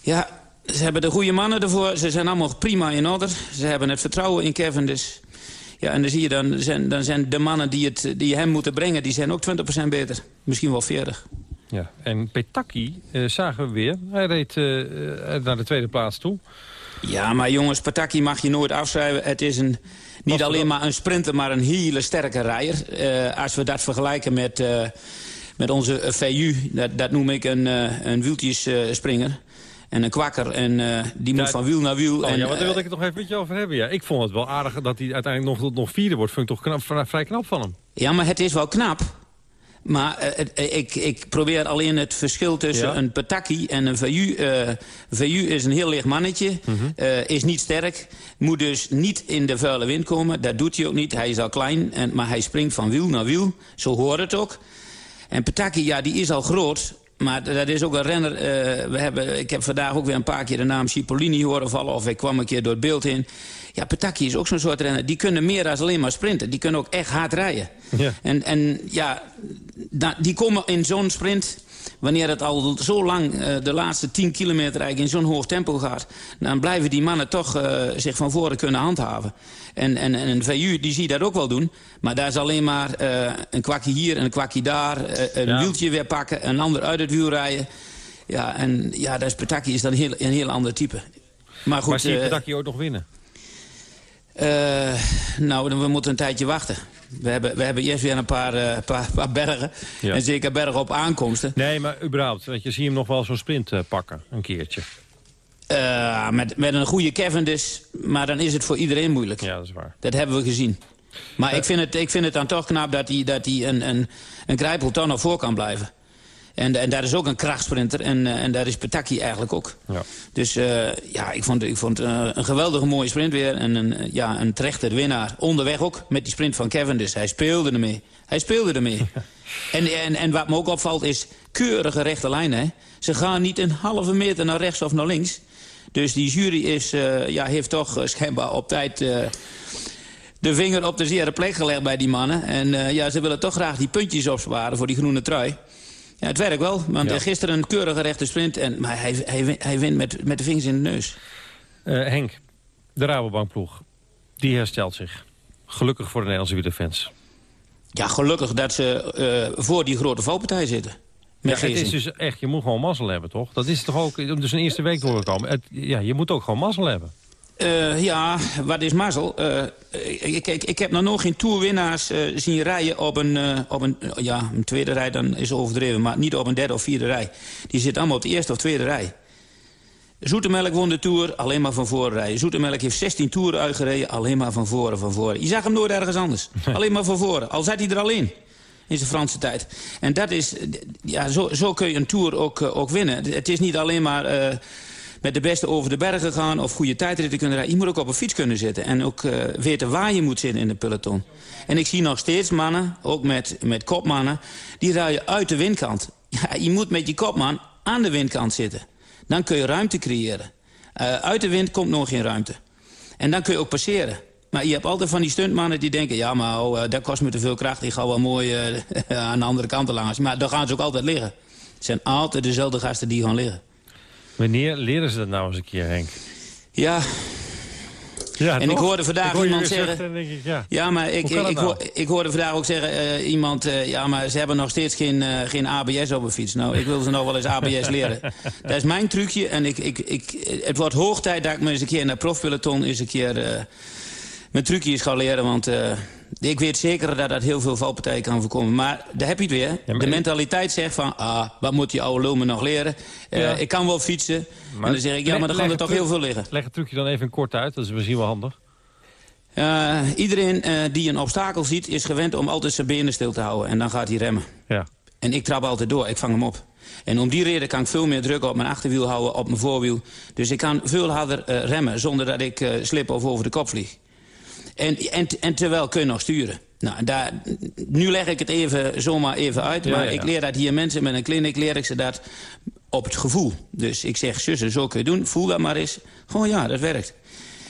Speaker 17: Ja, ze hebben de goede mannen ervoor. Ze zijn allemaal prima in orde. Ze hebben het vertrouwen in Cavendish. Ja, en dan zie je dan, zijn, dan zijn de mannen die, het, die hem moeten brengen... die zijn ook 20% beter. Misschien wel 40.
Speaker 6: Ja. En Petaki eh, zagen we weer. Hij reed eh, eh, naar de tweede plaats toe.
Speaker 17: Ja, maar jongens, Pataki mag je nooit afschrijven. Het is een, niet alleen maar een sprinter, maar een hele sterke rijder. Als we dat vergelijken met, met onze VU, dat, dat noem ik een, eh een wieltjesspringer. En een kwakker. En eh, die moet van wiel naar wiel.
Speaker 6: Oh,
Speaker 17: en,
Speaker 6: ja, want daar
Speaker 17: eh,
Speaker 6: wilde ik het nog even met je over hebben. Ja, ik vond het wel aardig dat hij uiteindelijk nog, nog vierde wordt. Vind ik toch knap, vrij, knap van hem.
Speaker 17: Ja, maar het is wel knap. Maar eh, eh, ik, ik probeer alleen het verschil tussen
Speaker 6: Ja.
Speaker 17: een Pataki en een VU. eh VU is een heel licht mannetje,
Speaker 6: Mhm.
Speaker 17: eh, is niet sterk. Moet dus niet in de vuile wind komen. Dat doet hij ook niet. Hij is al klein, en, maar hij springt van wiel naar wiel. Zo hoort het ook. En Pataki, ja, die is al groot. Maar dat is ook een renner. eh, we hebben, ik heb vandaag ook weer een paar keer de naam Cipollini horen vallen. Of ik kwam een keer door het beeld in. Ja, Pataki is ook zo'n soort renner. Die kunnen meer dan alleen maar sprinten. Die kunnen ook echt hard rijden.
Speaker 6: Ja.
Speaker 17: En, en ja, die komen in zo'n sprint... wanneer het al zo lang eh, de laatste 10 kilometer eigenlijk in zo'n hoog tempo gaat... dan blijven die mannen toch eh, zich van voren kunnen handhaven. En, en, en een VU die zie je dat ook wel doen. Maar daar is alleen maar eh, een kwakje hier en een kwakje daar... een
Speaker 6: Ja.
Speaker 17: wieltje weer pakken, een ander uit het wiel rijden. Ja, en ja, dat is Pataki is dan een heel, een heel ander type. Maar goed,
Speaker 6: maar zie je Petaki ooit nog winnen?
Speaker 17: nou, dan we moeten een tijdje wachten. We hebben, we hebben eerst weer een paar, eh, paar, paar bergen.
Speaker 6: Ja.
Speaker 17: En zeker bergen op aankomsten.
Speaker 6: Nee, maar überhaupt. Weet je, zie je hem nog wel zo'n sprint eh, pakken. Een keertje.
Speaker 17: Eh, met, met een goede Cavendish. Maar dan is het voor iedereen moeilijk.
Speaker 6: Ja, dat is waar.
Speaker 17: Dat hebben we gezien. Maar ik, vind het, ik vind het dan toch knap dat hij, dat hij een, een, een Grijpel toch nog voor kan blijven. En, en daar is ook een krachtsprinter. En, eh, en daar is Petaki eigenlijk ook.
Speaker 6: Ja.
Speaker 17: Dus eh, ja, ik vond, ik vond eh, een geweldige mooie sprint weer. En een, ja, een terechte winnaar. Onderweg ook met die sprint van Cavendish. Hij speelde ermee. Hij speelde ermee. en, en, en wat me ook opvalt is keurige rechte lijnen. Hè. Ze gaan niet een halve meter naar rechts of naar links. Dus die jury is, ja, heeft toch schijnbaar op tijd... de vinger op de zere plek gelegd bij die mannen. En ja, ze willen toch graag die puntjes opsparen voor die groene trui. Ja, het werkt wel. Want
Speaker 6: Ja.
Speaker 17: eh, gisteren een keurige rechte sprint. En, maar hij, hij, hij wint met, met de vingers in de neus.
Speaker 6: Eh, Henk, de Rabobankploeg. Die herstelt zich. Gelukkig voor de Nederlandse wielerfans.
Speaker 17: Ja, gelukkig dat ze eh, voor die grote valpartij zitten.
Speaker 6: Ja, het is dus echt, je moet gewoon mazzel hebben, toch? Dat is toch ook, dus een eerste week doorgekomen. Het, ja, je moet ook gewoon mazzel hebben.
Speaker 17: Uh, ja, wat is mazzel? Uh, ik, ik, ik heb nog nooit geen toerwinnaars uh, zien rijden op een, op een... ja, een tweede rij dan is overdreven, maar niet op een derde of vierde rij. Die zitten allemaal op de eerste of tweede rij. Zoetemelk won de Tour, alleen maar van voren rijden. Zoetemelk heeft 16 toeren uitgereden, alleen maar van voren, van voren. Je zag hem nooit ergens anders. alleen maar van voren. Al zat hij er al in. In zijn Franse tijd. En dat is... Ja, zo, zo kun je een Tour ook, ook winnen. Het is niet alleen maar met de beste over de bergen gaan... of goede tijdritten kunnen rijden. Je moet ook op een fiets kunnen zitten. En ook uh, weten waar je moet zitten in de peloton. En ik zie nog steeds mannen, ook met, met kopmannen... die rijden uit de windkant. Ja, je moet met je kopman aan de windkant zitten. Dan kun je ruimte creëren. Uh, uit de wind komt nog geen ruimte. En dan kun je ook passeren. Maar je hebt altijd van die stuntmannen die denken... ja, maar oh, uh, dat kost me te veel kracht. Ik ga wel mooi aan de andere kant langs. Maar dan gaan ze ook altijd liggen. Het zijn altijd dezelfde gasten die gaan liggen.
Speaker 6: Wanneer leren ze dat nou eens een keer, Henk?
Speaker 17: Ja,
Speaker 6: ja,
Speaker 17: en ik hoorde vandaag
Speaker 6: ik hoor
Speaker 17: iemand zeggen...
Speaker 6: Ik, ja.
Speaker 17: ja, maar ik, ik, ik,
Speaker 6: nou?
Speaker 17: ik, hoorde vandaag ook zeggen... Uh, iemand, uh, ja, maar ze hebben nog steeds geen, uh, geen ABS op een fiets. Nou, ik wil ze nog wel eens ABS leren. dat is mijn trucje. En ik, ik, ik, het wordt hoog tijd dat ik me eens een keer naar profpeloton... eens een keer mijn trucjes ga leren. Want ik weet zeker dat dat heel veel valpartijen kan voorkomen. Maar daar heb je het weer. Ja, de mentaliteit zegt van... ah, wat moet die oude lul me nog leren? Ja. Ik kan wel fietsen. Maar en dan zeg ik, ja, maar dan gaan er toch heel veel liggen.
Speaker 6: Leg het trucje dan even kort uit. Dat is misschien wel handig.
Speaker 17: Uh, iedereen uh, die een obstakel ziet is gewend om altijd zijn benen stil te houden. En dan gaat hij remmen.
Speaker 6: Ja.
Speaker 17: En ik trap altijd door, ik vang hem op. En om die reden kan ik veel meer druk op mijn achterwiel houden, op mijn voorwiel. Dus ik kan veel harder remmen zonder dat ik slip of over de kop vlieg. En, en, en terwijl kun je nog sturen. Nou, daar, nu leg ik het even, zomaar even uit. Maar ja, ja. ik leer dat hier mensen met een kliniek, leer ik ze dat op het gevoel. Dus ik zeg, zussen, zo kun je doen, voel dat maar eens. Gewoon ja, dat werkt.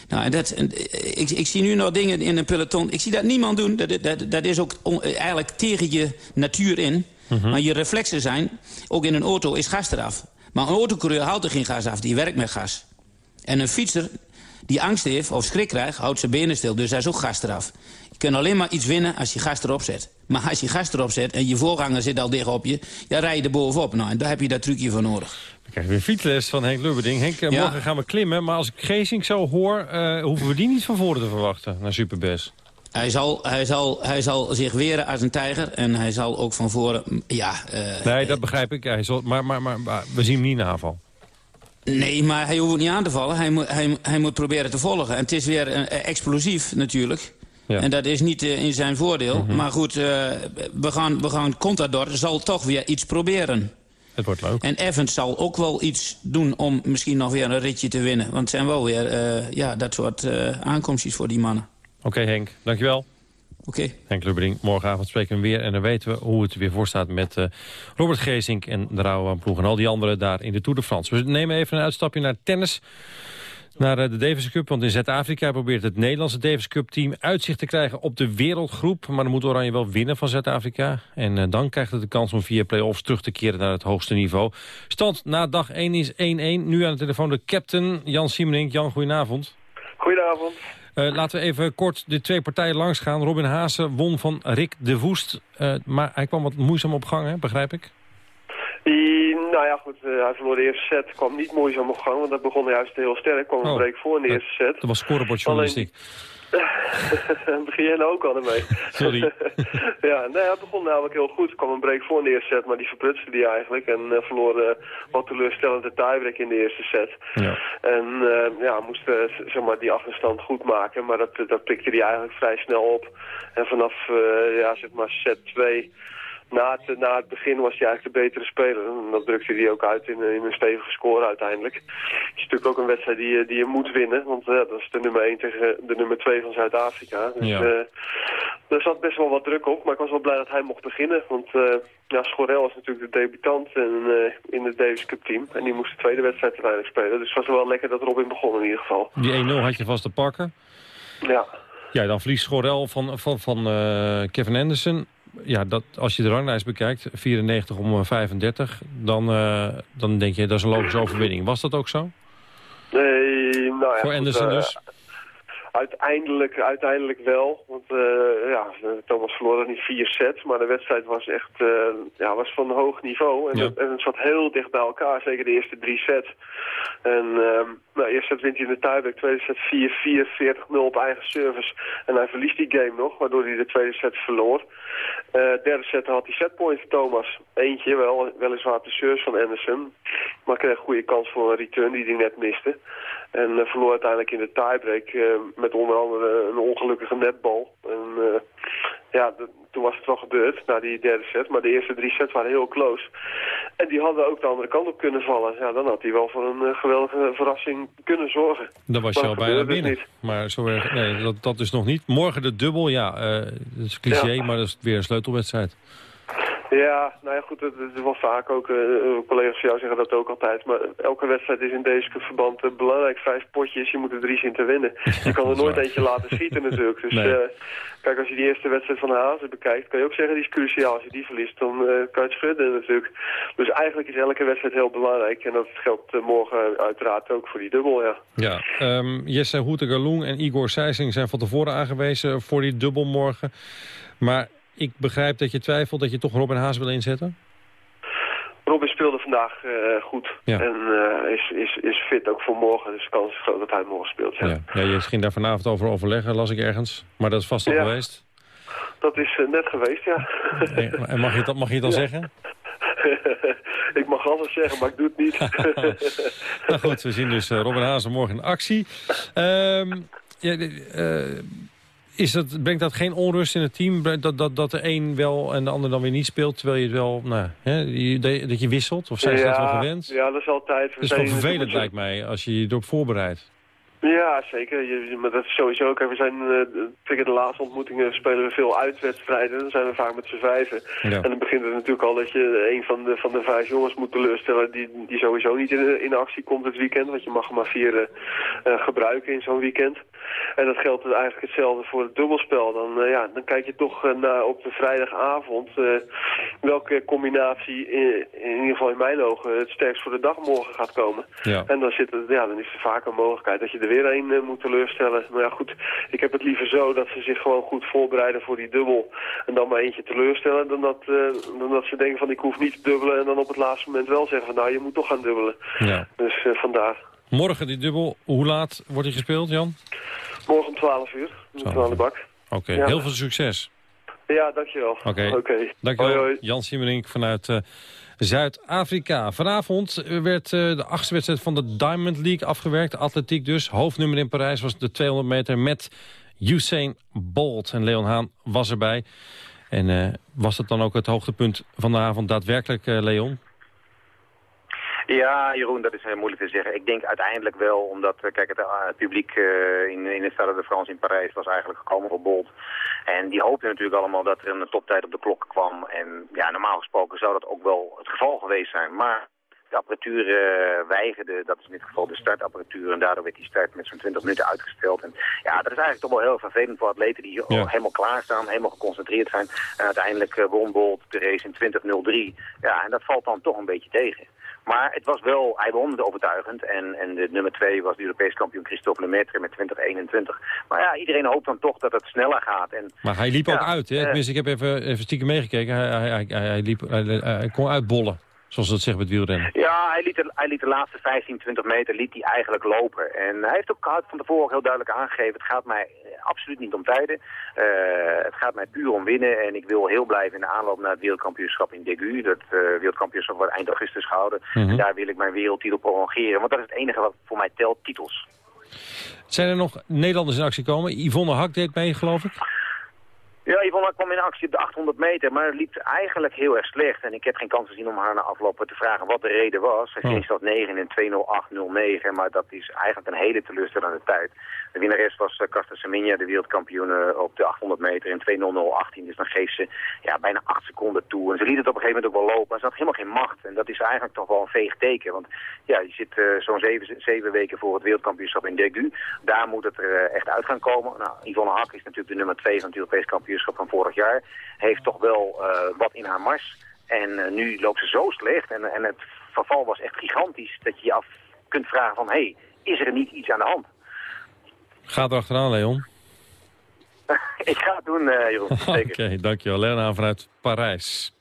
Speaker 17: Nou, en dat, en, ik, ik zie nu nog dingen in een peloton. Ik zie dat niemand doen. Dat, dat, dat is ook on, eigenlijk tegen je natuur in. Mm -hmm. Maar je reflexen zijn, ook in een auto is gas eraf. Maar een autocoureur houdt er geen gas af, die werkt met gas. En een fietser die angst heeft of schrik krijgt, houdt zijn benen stil. Dus hij is ook gas eraf. Je kunt alleen maar iets winnen als je gas erop zet. Maar als je gas erop zet en je voorganger zit al dicht op je... dan rij je er bovenop. Nou, en daar heb je dat trucje voor nodig.
Speaker 6: Dan krijgen we een fietsles van Henk Lubberding. Henk, ja. morgen gaan we klimmen. Maar als ik Geesink zo hoor, uh, hoeven we die niet van voren te verwachten naar Superbest.
Speaker 17: Hij zal, hij, zal, hij zal zich weren als een tijger. En hij zal ook van voren... Ja, uh,
Speaker 6: nee, dat begrijp ik. Hij zal, maar, maar, maar, maar we zien hem niet in aanval.
Speaker 17: Nee, maar hij hoeft niet aan te vallen. Hij moet, hij, hij moet proberen te volgen. En het is weer uh, explosief natuurlijk. Ja. En dat is niet uh, in zijn voordeel. Mm -hmm. Maar goed, uh, we, gaan, we gaan Contador zal toch weer iets proberen.
Speaker 6: Het wordt leuk.
Speaker 17: En Evans zal ook wel iets doen om misschien nog weer een ritje te winnen. Want het zijn wel weer ja, dat soort aankomstjes voor die mannen.
Speaker 6: Oké okay, Henk, dankjewel.
Speaker 17: Oké. Okay.
Speaker 6: Henk Lubberding, morgenavond spreken we weer. En dan weten we hoe het weer voor staat met uh, Robert Geesink en de Rauwploeg... en al die anderen daar in de Tour de France. We nemen even een uitstapje naar tennis. Naar uh, de Davis Cup, want in Zuid-Afrika probeert het Nederlandse Davis Cup team uitzicht te krijgen op de wereldgroep. Maar dan moet Oranje wel winnen van Zuid-Afrika. En uh, dan krijgt het de kans om via play-offs terug te keren naar het hoogste niveau. Stand na dag 1 is 1-1. Nu aan de telefoon de captain Jan Siemenink. Jan, goedenavond.
Speaker 18: Goedenavond.
Speaker 6: Uh, laten we even kort de twee partijen langs gaan. Robin Haase won van Rick de Woest. Uh, maar hij kwam wat moeizaam op gang, hè? begrijp ik?
Speaker 18: Die, nou ja, goed, uh, hij verloor de eerste set. Kwam niet moeizaam op gang, want dat begon juist heel sterk. kwam een oh. break voor in de eerste set.
Speaker 6: Dat was scorebordjournalistiek.
Speaker 18: begin jij nou ook al ermee?
Speaker 6: Sorry.
Speaker 18: ja, nee, hij begon namelijk heel goed. Er kwam een break voor in de eerste set, maar die verprutste die eigenlijk. En uh, verloor uh, wat teleurstellende tiebreak in de eerste set.
Speaker 6: Ja.
Speaker 18: En uh, ja, moest zeg maar, die achterstand goed maken. Maar dat, dat pikte hij eigenlijk vrij snel op. En vanaf ja, zeg maar set 2 na het, na het begin was hij eigenlijk de betere speler. En dat drukte hij ook uit in, in een stevige score uiteindelijk. Het is natuurlijk ook een wedstrijd die, je, die je moet winnen. Want uh, dat is de nummer 1 tegen de nummer 2 van Zuid-Afrika. Dus ja. uh, er zat best wel wat druk op. Maar ik was wel blij dat hij mocht beginnen. Want uh, ja, Schorel was natuurlijk de debutant in, in het Davis Cup team. En die moest de tweede wedstrijd uiteindelijk spelen. Dus het was wel lekker dat Robin begon in ieder geval.
Speaker 6: Die 1-0 had je vast te pakken.
Speaker 18: Ja.
Speaker 6: Ja, dan verliest Schorel van, van, van Kevin Anderson ja, dat, als je de ranglijst bekijkt, 94 om 35, dan, uh, dan denk je dat is een logische overwinning. Was dat ook zo?
Speaker 18: Nee, nou ja.
Speaker 6: Voor Anderson
Speaker 18: goed,
Speaker 6: dus?
Speaker 18: Uiteindelijk, uiteindelijk wel. Want uh, ja, Thomas verloor niet vier sets. Maar de wedstrijd was echt uh, ja, was van hoog niveau. En, het, en, het, zat heel dicht bij elkaar. Zeker de eerste drie sets. En uh, nou, eerste set wint hij in de tiebreak. Tweede set 4-4, 40-0 op eigen service. En hij verliest die game nog. Waardoor hij de tweede set verloor. Uh, derde set had hij setpoint Thomas. Eentje wel, weliswaar de service van Anderson. Maar kreeg een goede kans voor een return die hij net miste. En uh, verloor uiteindelijk in de tiebreak uh, met onder andere een ongelukkige netbal. En uh, ja, toen was het wel gebeurd na die derde set. Maar de eerste drie sets waren heel close. En die hadden ook de andere kant op kunnen vallen. Ja, dan had hij wel voor een geweldige verrassing kunnen zorgen.
Speaker 6: Dan was je al bijna binnen. Niet. Maar zo erg, nee, dat, dat is nog niet. Morgen de dubbel, ja, dat is cliché, ja. maar dat is weer een sleutelwedstrijd.
Speaker 18: Ja, nou ja, goed, het is wel vaak ook, uh, collega's van jou zeggen dat ook altijd, maar elke wedstrijd is in deze verband uh, belangrijk. Vijf potjes, je moet er drie zien te winnen. Je kan er nooit eentje laten schieten natuurlijk. Dus nee. uh, kijk, als je die eerste wedstrijd van de Hazen bekijkt, kan je ook zeggen die is cruciaal. Als je die verliest, dan kan je het schudden natuurlijk. Dus eigenlijk is elke wedstrijd heel belangrijk en dat geldt morgen uiteraard ook voor die dubbel, ja.
Speaker 6: Ja, um, Jesse Hoetegaloen en Igor Sijsing zijn van tevoren aangewezen voor die dubbel morgen. Maar ik begrijp dat je twijfelt dat je toch Robin Haas wil inzetten?
Speaker 18: Robin speelde vandaag uh, goed. Ja. En uh, is, is, is fit ook voor morgen. Dus de kans is groot dat hij morgen speelt. Ja.
Speaker 6: Ja. ja, je ging daar vanavond over overleggen, las ik ergens. Maar dat is vast al geweest?
Speaker 18: Dat is uh, net geweest, ja.
Speaker 6: En mag je het, mag je het al zeggen?
Speaker 18: ik mag alles zeggen, maar ik doe het niet.
Speaker 6: nou goed, we zien dus Robin Hazen morgen in actie. Um, ja, is dat, brengt dat geen onrust in het team? Dat, dat, dat de een wel en de ander dan weer niet speelt... terwijl je het wel, nou, hè, dat je wisselt? Of zijn ze
Speaker 18: ja,
Speaker 6: dat wel gewend?
Speaker 18: Ja, dat is altijd...
Speaker 6: Het is wel vervelend, lijkt mij, als je je erop voorbereidt.
Speaker 18: Ja, zeker. Je, maar dat is sowieso ook. We zijn, uh, de laatste ontmoetingen spelen we veel uitwedstrijden. Dan zijn we vaak met z'n vijven. Ja. En dan begint het natuurlijk al dat je een van de, van de vijf jongens moet teleurstellen... die, die sowieso niet in, in actie komt het weekend. Want je mag maar vier uh, gebruiken in zo'n weekend. En dat geldt eigenlijk hetzelfde voor het dubbelspel. Dan, uh, ja, dan kijk je toch naar op de vrijdagavond... welke combinatie in, in, ieder geval in mijn ogen het sterkst voor de dag morgen gaat komen. Ja. En dan, zit het, ja, dan is er vaak een mogelijkheid dat je er weer een uh, moet teleurstellen. Maar ja goed, ik heb het liever zo dat ze zich gewoon goed voorbereiden voor die dubbel. En dan maar eentje teleurstellen dan dat, uh, dan dat ze denken van ik hoef niet te dubbelen. En dan op het laatste moment wel zeggen van nou je moet toch gaan dubbelen. Ja. Dus uh, vandaar.
Speaker 6: Morgen die dubbel, hoe laat wordt die gespeeld Jan?
Speaker 18: Morgen om 12 uur, met aan de bak.
Speaker 6: Oké, okay. ja. heel veel succes.
Speaker 18: Ja, dankjewel.
Speaker 6: Oké, okay.
Speaker 18: okay.
Speaker 6: dankjewel.
Speaker 18: Hoi, hoi.
Speaker 6: Jan Siemerink vanuit Zuid-Afrika. Vanavond werd uh, de achtste wedstrijd van de Diamond League afgewerkt. Atletiek dus. Hoofdnummer in Parijs was de 200 meter met Usain Bolt. En Leon Haan was erbij. En uh, was dat dan ook het hoogtepunt van de avond daadwerkelijk, Leon?
Speaker 19: Ja, Jeroen, dat is heel moeilijk te zeggen. Ik denk uiteindelijk wel, omdat kijk, het, uh, het publiek uh, in, in het Stade de France in Parijs was eigenlijk gekomen voor Bolt. En die hoopten natuurlijk allemaal dat er een toptijd op de klok kwam. En ja, normaal gesproken zou dat ook wel het geval geweest zijn. Maar de apparatuur uh, weigerde, dat is in dit geval de startapparatuur. En daardoor werd die start met zo'n 20 minuten uitgesteld. En ja, dat is eigenlijk toch wel heel vervelend voor atleten die ja. helemaal klaarstaan, helemaal geconcentreerd zijn. En uiteindelijk won Bolt de race in 20.03. Ja, en dat valt dan toch een beetje tegen. Maar het was wel, hij won overtuigend. En, en de nummer twee was de Europees kampioen Christophe Lemaitre met 2021. Maar ja, iedereen hoopt dan toch dat het sneller gaat. En,
Speaker 6: maar hij liep
Speaker 19: ja,
Speaker 6: ook uit, hè? Tenminste, ik heb even, even stiekem meegekeken. Hij, hij, hij, hij, liep, hij, hij kon uitbollen. Zoals dat zegt met wielrennen.
Speaker 19: Ja, hij liet, de, hij liet de laatste 15, 20 meter liet hij eigenlijk lopen. En hij heeft ook van tevoren heel duidelijk aangegeven... het gaat mij absoluut niet om tijden. Uh, het gaat mij puur om winnen. En ik wil heel blijven in de aanloop naar het wereldkampioenschap in Degu. Dat uh, wereldkampioenschap wordt eind augustus gehouden. Mm -hmm. En daar wil ik mijn wereldtitel prolongeren. Want dat is het enige wat voor mij telt, titels.
Speaker 6: Zijn er nog Nederlanders in actie komen? Yvonne Hak deed mee, geloof ik?
Speaker 19: Ja, Yvonne kwam in actie op de 800 meter, maar het liep eigenlijk heel erg slecht. En ik heb geen kans gezien om haar na afloop te vragen wat de reden was. Ze ging dat 9 in 2.08.09, maar dat is eigenlijk een hele teleurstellende tijd. De winnares was uh, Casta Semenya, de wereldkampioen uh, op de 800 meter in 2.00.18. Dus dan geeft ze ja, bijna 8 seconden toe. En ze liet het op een gegeven moment ook wel lopen, maar ze had helemaal geen macht. En dat is eigenlijk toch wel een veeg teken. Want ja, je zit uh, zo'n zeven, zeven weken voor het wereldkampioenschap in Degu. Daar moet het er echt uit gaan komen. Nou, Yvonne Hak is natuurlijk de nummer 2 van het Europees kampioenschap van vorig jaar. Heeft toch wel wat in haar mars. En nu loopt ze zo slecht. En, en het verval was echt gigantisch. Dat je je af kunt vragen van, hé, hey, is er niet iets aan de hand?
Speaker 6: Ga er achteraan, Leon.
Speaker 19: ik ga het doen, uh, Jeroen.
Speaker 6: Oké, okay, dankjewel. Leon vanuit Parijs.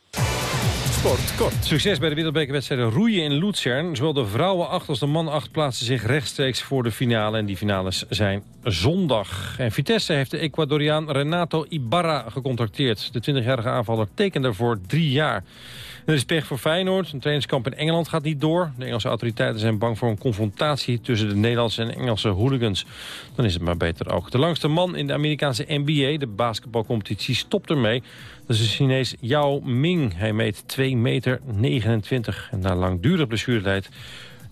Speaker 5: Sport, kort.
Speaker 6: Succes bij de wereldbekerwedstrijden roeien in Luzern. Zowel de vrouwen 8 als de man 8 plaatsen zich rechtstreeks voor de finale. En die finales zijn zondag. En Vitesse heeft de Ecuadoriaan Renato Ibarra gecontacteerd. De 20-jarige aanvaller tekende voor drie jaar. Er is pech voor Feyenoord. Een trainingskamp in Engeland gaat niet door. De Engelse autoriteiten zijn bang voor een confrontatie... tussen de Nederlandse en Engelse hooligans. Dan is het maar beter ook. De langste man in de Amerikaanse NBA, de basketbalcompetitie, stopt ermee. Dat is de Chinees Yao Ming. Hij meet 2 meter 29. En na langdurig blessuretijd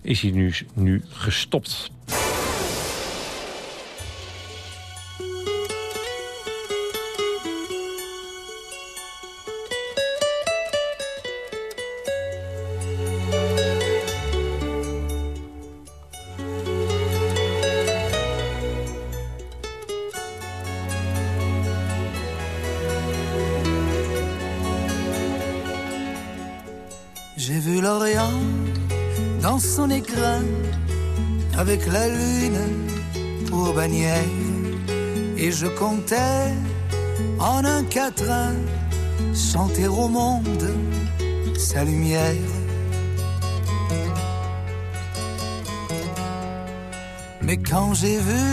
Speaker 6: is hij nu, nu gestopt.
Speaker 20: Je comptais en un quatrain chanter au monde sa lumière. Mais quand j'ai vu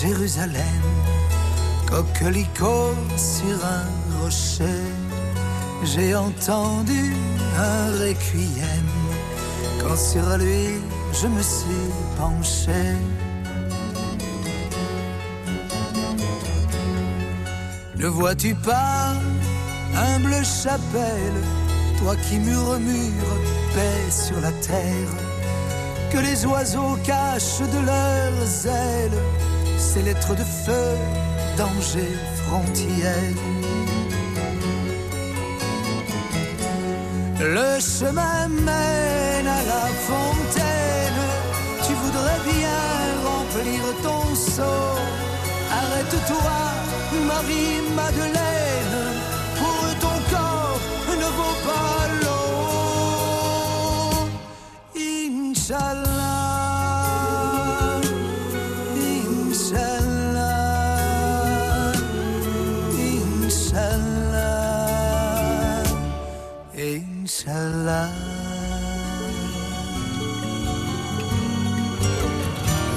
Speaker 20: Jérusalem, coquelicot sur un rocher, j'ai entendu un requiem quand sur lui je me suis penché. Ne vois-tu pas, humble chapelle, toi qui murmures paix sur la terre, que les oiseaux cachent de leurs ailes ces lettres de feu, danger, frontière. Le chemin mène à la fontaine. Tu voudrais bien remplir ton seau. Arrête-toi, Marie-Madeleine. Pour ton corps ne vaut pas l'eau. Inch'Allah.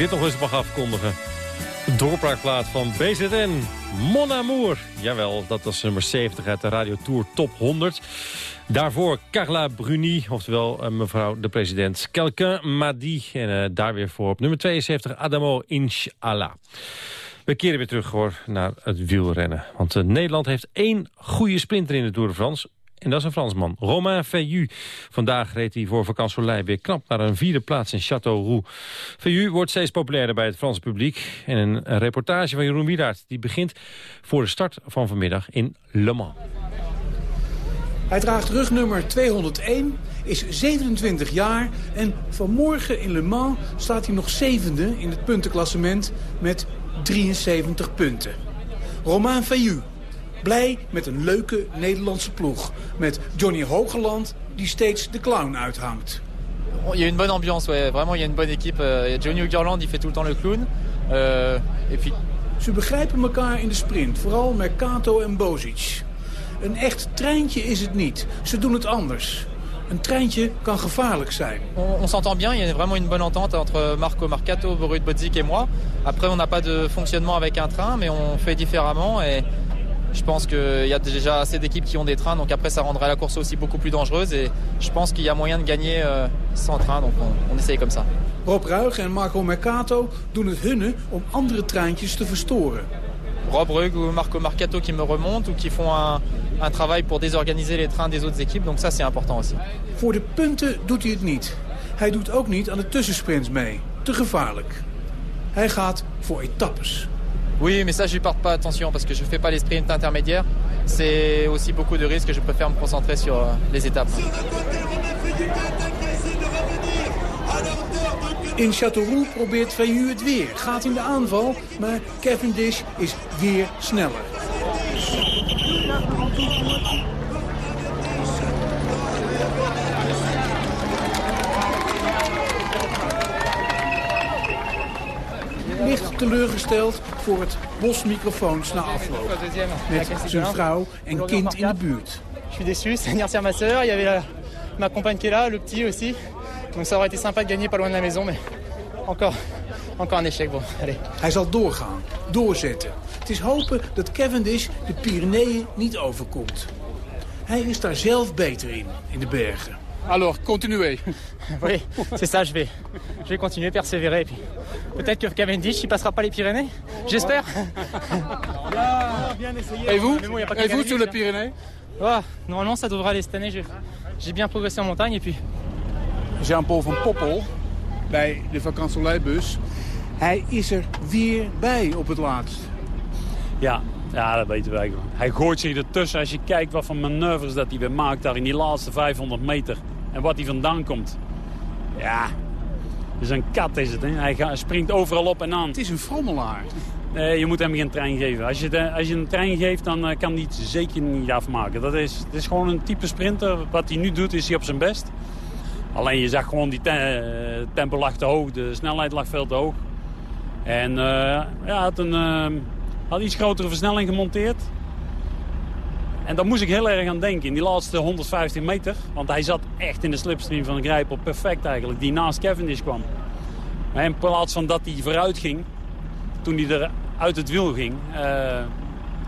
Speaker 6: Dit nog eens mag afkondigen. De doorbraakplaat van BZN, Mon Amour. Jawel, dat was nummer 70 uit de Radio Tour Top 100. Daarvoor Carla Bruni, oftewel uh, mevrouw de president. Quelqu'un m'a dit. En uh, daar weer voor op nummer 72, Adamo Inshallah. We keren weer terug hoor, naar het wielrennen. Want uh, Nederland heeft één goede sprinter in de Tour de France En dat is een Fransman, Romain Feillu. Vandaag reed hij voor Vacansoleil weer knap naar een vierde plaats in Châteauroux. Feillu wordt steeds populairder bij het Franse publiek. En een reportage van Jeroen Wiedaert die begint voor de start van vanmiddag in Le Mans.
Speaker 21: Hij draagt rugnummer 201, is 27 jaar en vanmorgen in Le Mans staat hij nog zevende in het puntenklassement met 73 punten. Romain Feillu, blij met een leuke Nederlandse ploeg. Met Johnny Hogeland die steeds de clown uithangt.
Speaker 22: Il y a une bonne ambiance, ouais. vraiment il y a une bonne équipe. Euh, Johnny Hogeland die fait tout le temps le clown. Euh, et puis...
Speaker 21: Ze begrijpen elkaar in de sprint, vooral Mercato en Bozic. Een echt treintje is het niet. Ze doen het anders. Een treintje kan gevaarlijk zijn.
Speaker 22: On, on s'entend bien, il y a vraiment une bonne entente entre Marco Marcato, Borut Bodzik et moi. Après, on n'a pas de fonctionnement avec un train, mais on fait différemment. Et je pense qu'il y a déjà assez d'équipes qui ont des trains, donc après ça rendrait la course aussi beaucoup plus dangereuse. Et je pense qu'il y a moyen de gagner euh, sans train, donc on, on essaye comme ça.
Speaker 21: Rob Ruig en Marco Mercato doen het hunne om andere treintjes te verstoren.
Speaker 22: Rob Ruig ou Marco Marcato qui me remontent ou qui font un, un travail pour désorganiser les trains des autres équipes. Donc ça, c'est important aussi.
Speaker 21: Voor de punten doet hij het niet. Hij doet ook niet aan de tussensprints mee. Te gevaarlijk. Hij gaat voor etappes.
Speaker 22: Oui, mais ça, je porte pas attention parce que je fais pas les sprints intermédiaires. C'est aussi beaucoup de risques. Je préfère me concentrer sur euh, les étapes.
Speaker 21: In Châteauroux probeert het weer. Gaat in de aanval, maar Cavendish is weer sneller. Licht teleurgesteld voor het bos microfoons na afloop. Met zijn vrouw en kind in de buurt.
Speaker 22: Je suis déçu, c'est l'anniversaire de ma sœur. Il y avait la- ma compagne qui est là, le petit aussi. Donc ça aurait été sympa de gagner pas loin de la maison, mais encore, encore un échec. Bon, allez.
Speaker 21: Hij zal doorgaan, doorzetten. Het is hopen dat Cavendish de Pyreneeën niet overkomt. Hij is daar zelf beter in, in de bergen.
Speaker 22: Alors, continuez. oui, c'est ça, je vais, je vais continuer, persévérer. Et puis peut-être que Cavendish, il passera pas les Pyrénées. J'espère.
Speaker 21: Et vous Et vous sur les
Speaker 22: hein.
Speaker 21: Pyrénées
Speaker 22: Ah, normalement, ça devrait aller cette année. J'ai- J'ai bien progressé en montagne et puis
Speaker 21: Jean-Paul van Poppel bij de vakantsoleilbus. Hij is er weer bij op het laatst.
Speaker 23: Ja, ja, dat weten wij gewoon. Hij gooit zich ertussen als je kijkt wat voor manoeuvres dat hij weer maakt daar in die laatste 500 meter. En wat hij vandaan komt. Ja, dus een kat is het. Hè? Hij springt overal op en aan. Het
Speaker 21: is een frommelaar.
Speaker 23: Nee, je moet hem geen trein geven. Als je, de, als je een trein geeft, dan eh, kan hij het zeker niet afmaken. Dat is, het is gewoon een type sprinter. Wat hij nu doet, is hij op zijn best. Alleen je zag gewoon die te, tempo lag te hoog, de snelheid lag veel te hoog. En eh, ja, had een eh, had iets grotere versnelling gemonteerd. En daar moest ik heel erg aan denken in die laatste 115 meter. Want hij zat echt in de slipstream van Grijpel, perfect eigenlijk, die naast Cavendish kwam. Maar in plaats van dat hij vooruit ging, toen hij er uit het wiel ging, eh,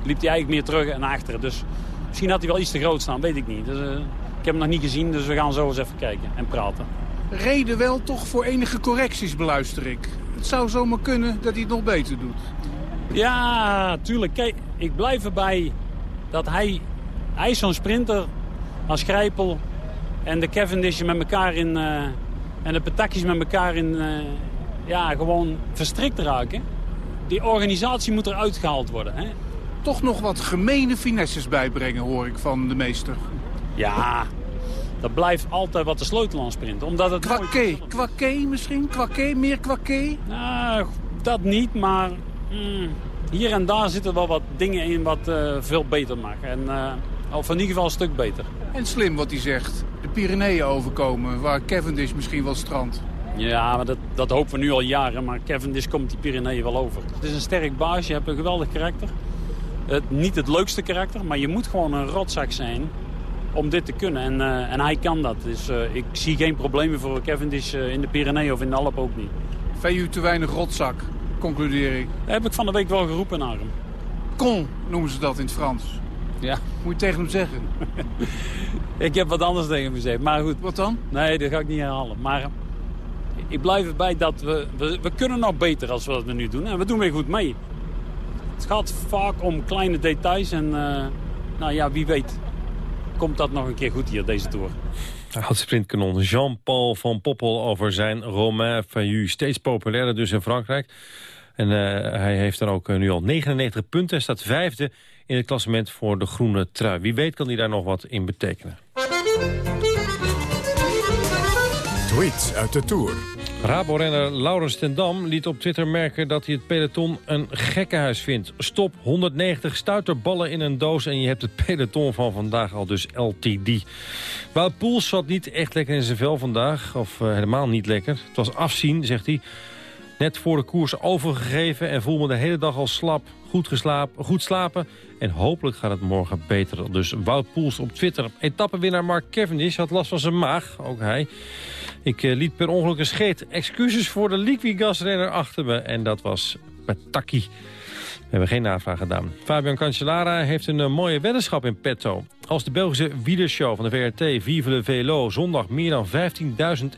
Speaker 23: liep hij eigenlijk meer terug en naar achteren. Dus misschien had hij wel iets te groot staan, weet ik niet. Dus, eh, ik heb hem nog niet gezien, dus we gaan zo eens even kijken en praten.
Speaker 21: Reden wel toch voor enige correcties, beluister ik. Het zou zomaar kunnen dat hij het nog beter doet.
Speaker 23: Ja, tuurlijk. Kijk, ik blijf erbij dat hij... Hij is zo'n sprinter als Grijpel en de Cavendish met elkaar in... eh, en de Petakjes met elkaar in... eh, ja, gewoon verstrikt raken. Die organisatie moet eruit gehaald worden. Hè?
Speaker 21: Toch nog wat gemene finesses bijbrengen, hoor ik van de meester.
Speaker 23: Ja, dat blijft altijd wat de sleutel aan sprinten. Omdat het
Speaker 21: kwaké misschien? Kwaké, meer kwaké?
Speaker 23: Nou, dat niet, maar mm, hier en daar zitten wel wat dingen in wat eh, veel beter mag. En, eh, of in ieder geval een stuk beter.
Speaker 21: En slim wat hij zegt. De Pyreneeën overkomen, waar Cavendish misschien wel strandt.
Speaker 23: Ja, maar dat, dat hopen we nu al jaren, maar Cavendish komt die Pyreneeën wel over. Het is een sterk baas, je hebt een geweldig karakter. Het, niet het leukste karakter, maar je moet gewoon een rotzak zijn om dit te kunnen. En, eh, en hij kan dat. Dus ik zie geen problemen voor Cavendish in de Pyreneeën of in de Alpen ook niet.
Speaker 21: Veju te weinig rotzak, concludeer ik.
Speaker 23: Dat heb ik van de week wel geroepen naar hem.
Speaker 21: Con noemen ze dat in het Frans.
Speaker 23: Ja.
Speaker 21: Moet je tegen hem zeggen.
Speaker 23: Ik heb wat anders tegen hem gezegd, maar goed.
Speaker 21: Wat dan?
Speaker 23: Nee, dat ga ik niet herhalen. Maar ik blijf erbij dat we, we... We kunnen nog beter als we het nu doen. En we doen weer goed mee. Het gaat vaak om kleine details en... eh, nou ja, wie weet komt dat nog een keer goed hier, deze Tour.
Speaker 6: Oud-sprintkanon Jean-Paul van Poppel over zijn Romain Fayu. Steeds populairder dus in Frankrijk. En uh, hij heeft dan ook uh, nu al 99 punten en staat vijfde in het klassement voor de groene trui. Wie weet kan hij daar nog wat in betekenen.
Speaker 5: Tweets uit de Tour.
Speaker 6: Rabo-renner Laurens ten Dam liet op Twitter merken dat hij het peloton een gekkenhuis vindt. Stop 190 stuiterballen in een doos en je hebt het peloton van vandaag al dus LTD. Wout Poels zat niet echt lekker in zijn vel vandaag, of uh, helemaal niet lekker. Het was afzien, zegt hij. Net voor de koers overgegeven en voel me de hele dag al slap. Goed, geslapen, goed slapen en hopelijk gaat het morgen beter. Dus Wout Poels op Twitter. Etappenwinnaar Mark Cavendish had last van zijn maag, ook hij. Ik uh, liet per ongeluk een scheet. Excuses voor de Liquigas-renner achter me. En dat was Pataki. We hebben geen navraag gedaan. Fabian Cancellara heeft een uh, mooie weddenschap in petto. Als de Belgische wielershow van de VRT Vive le Velo... zondag meer dan 15.000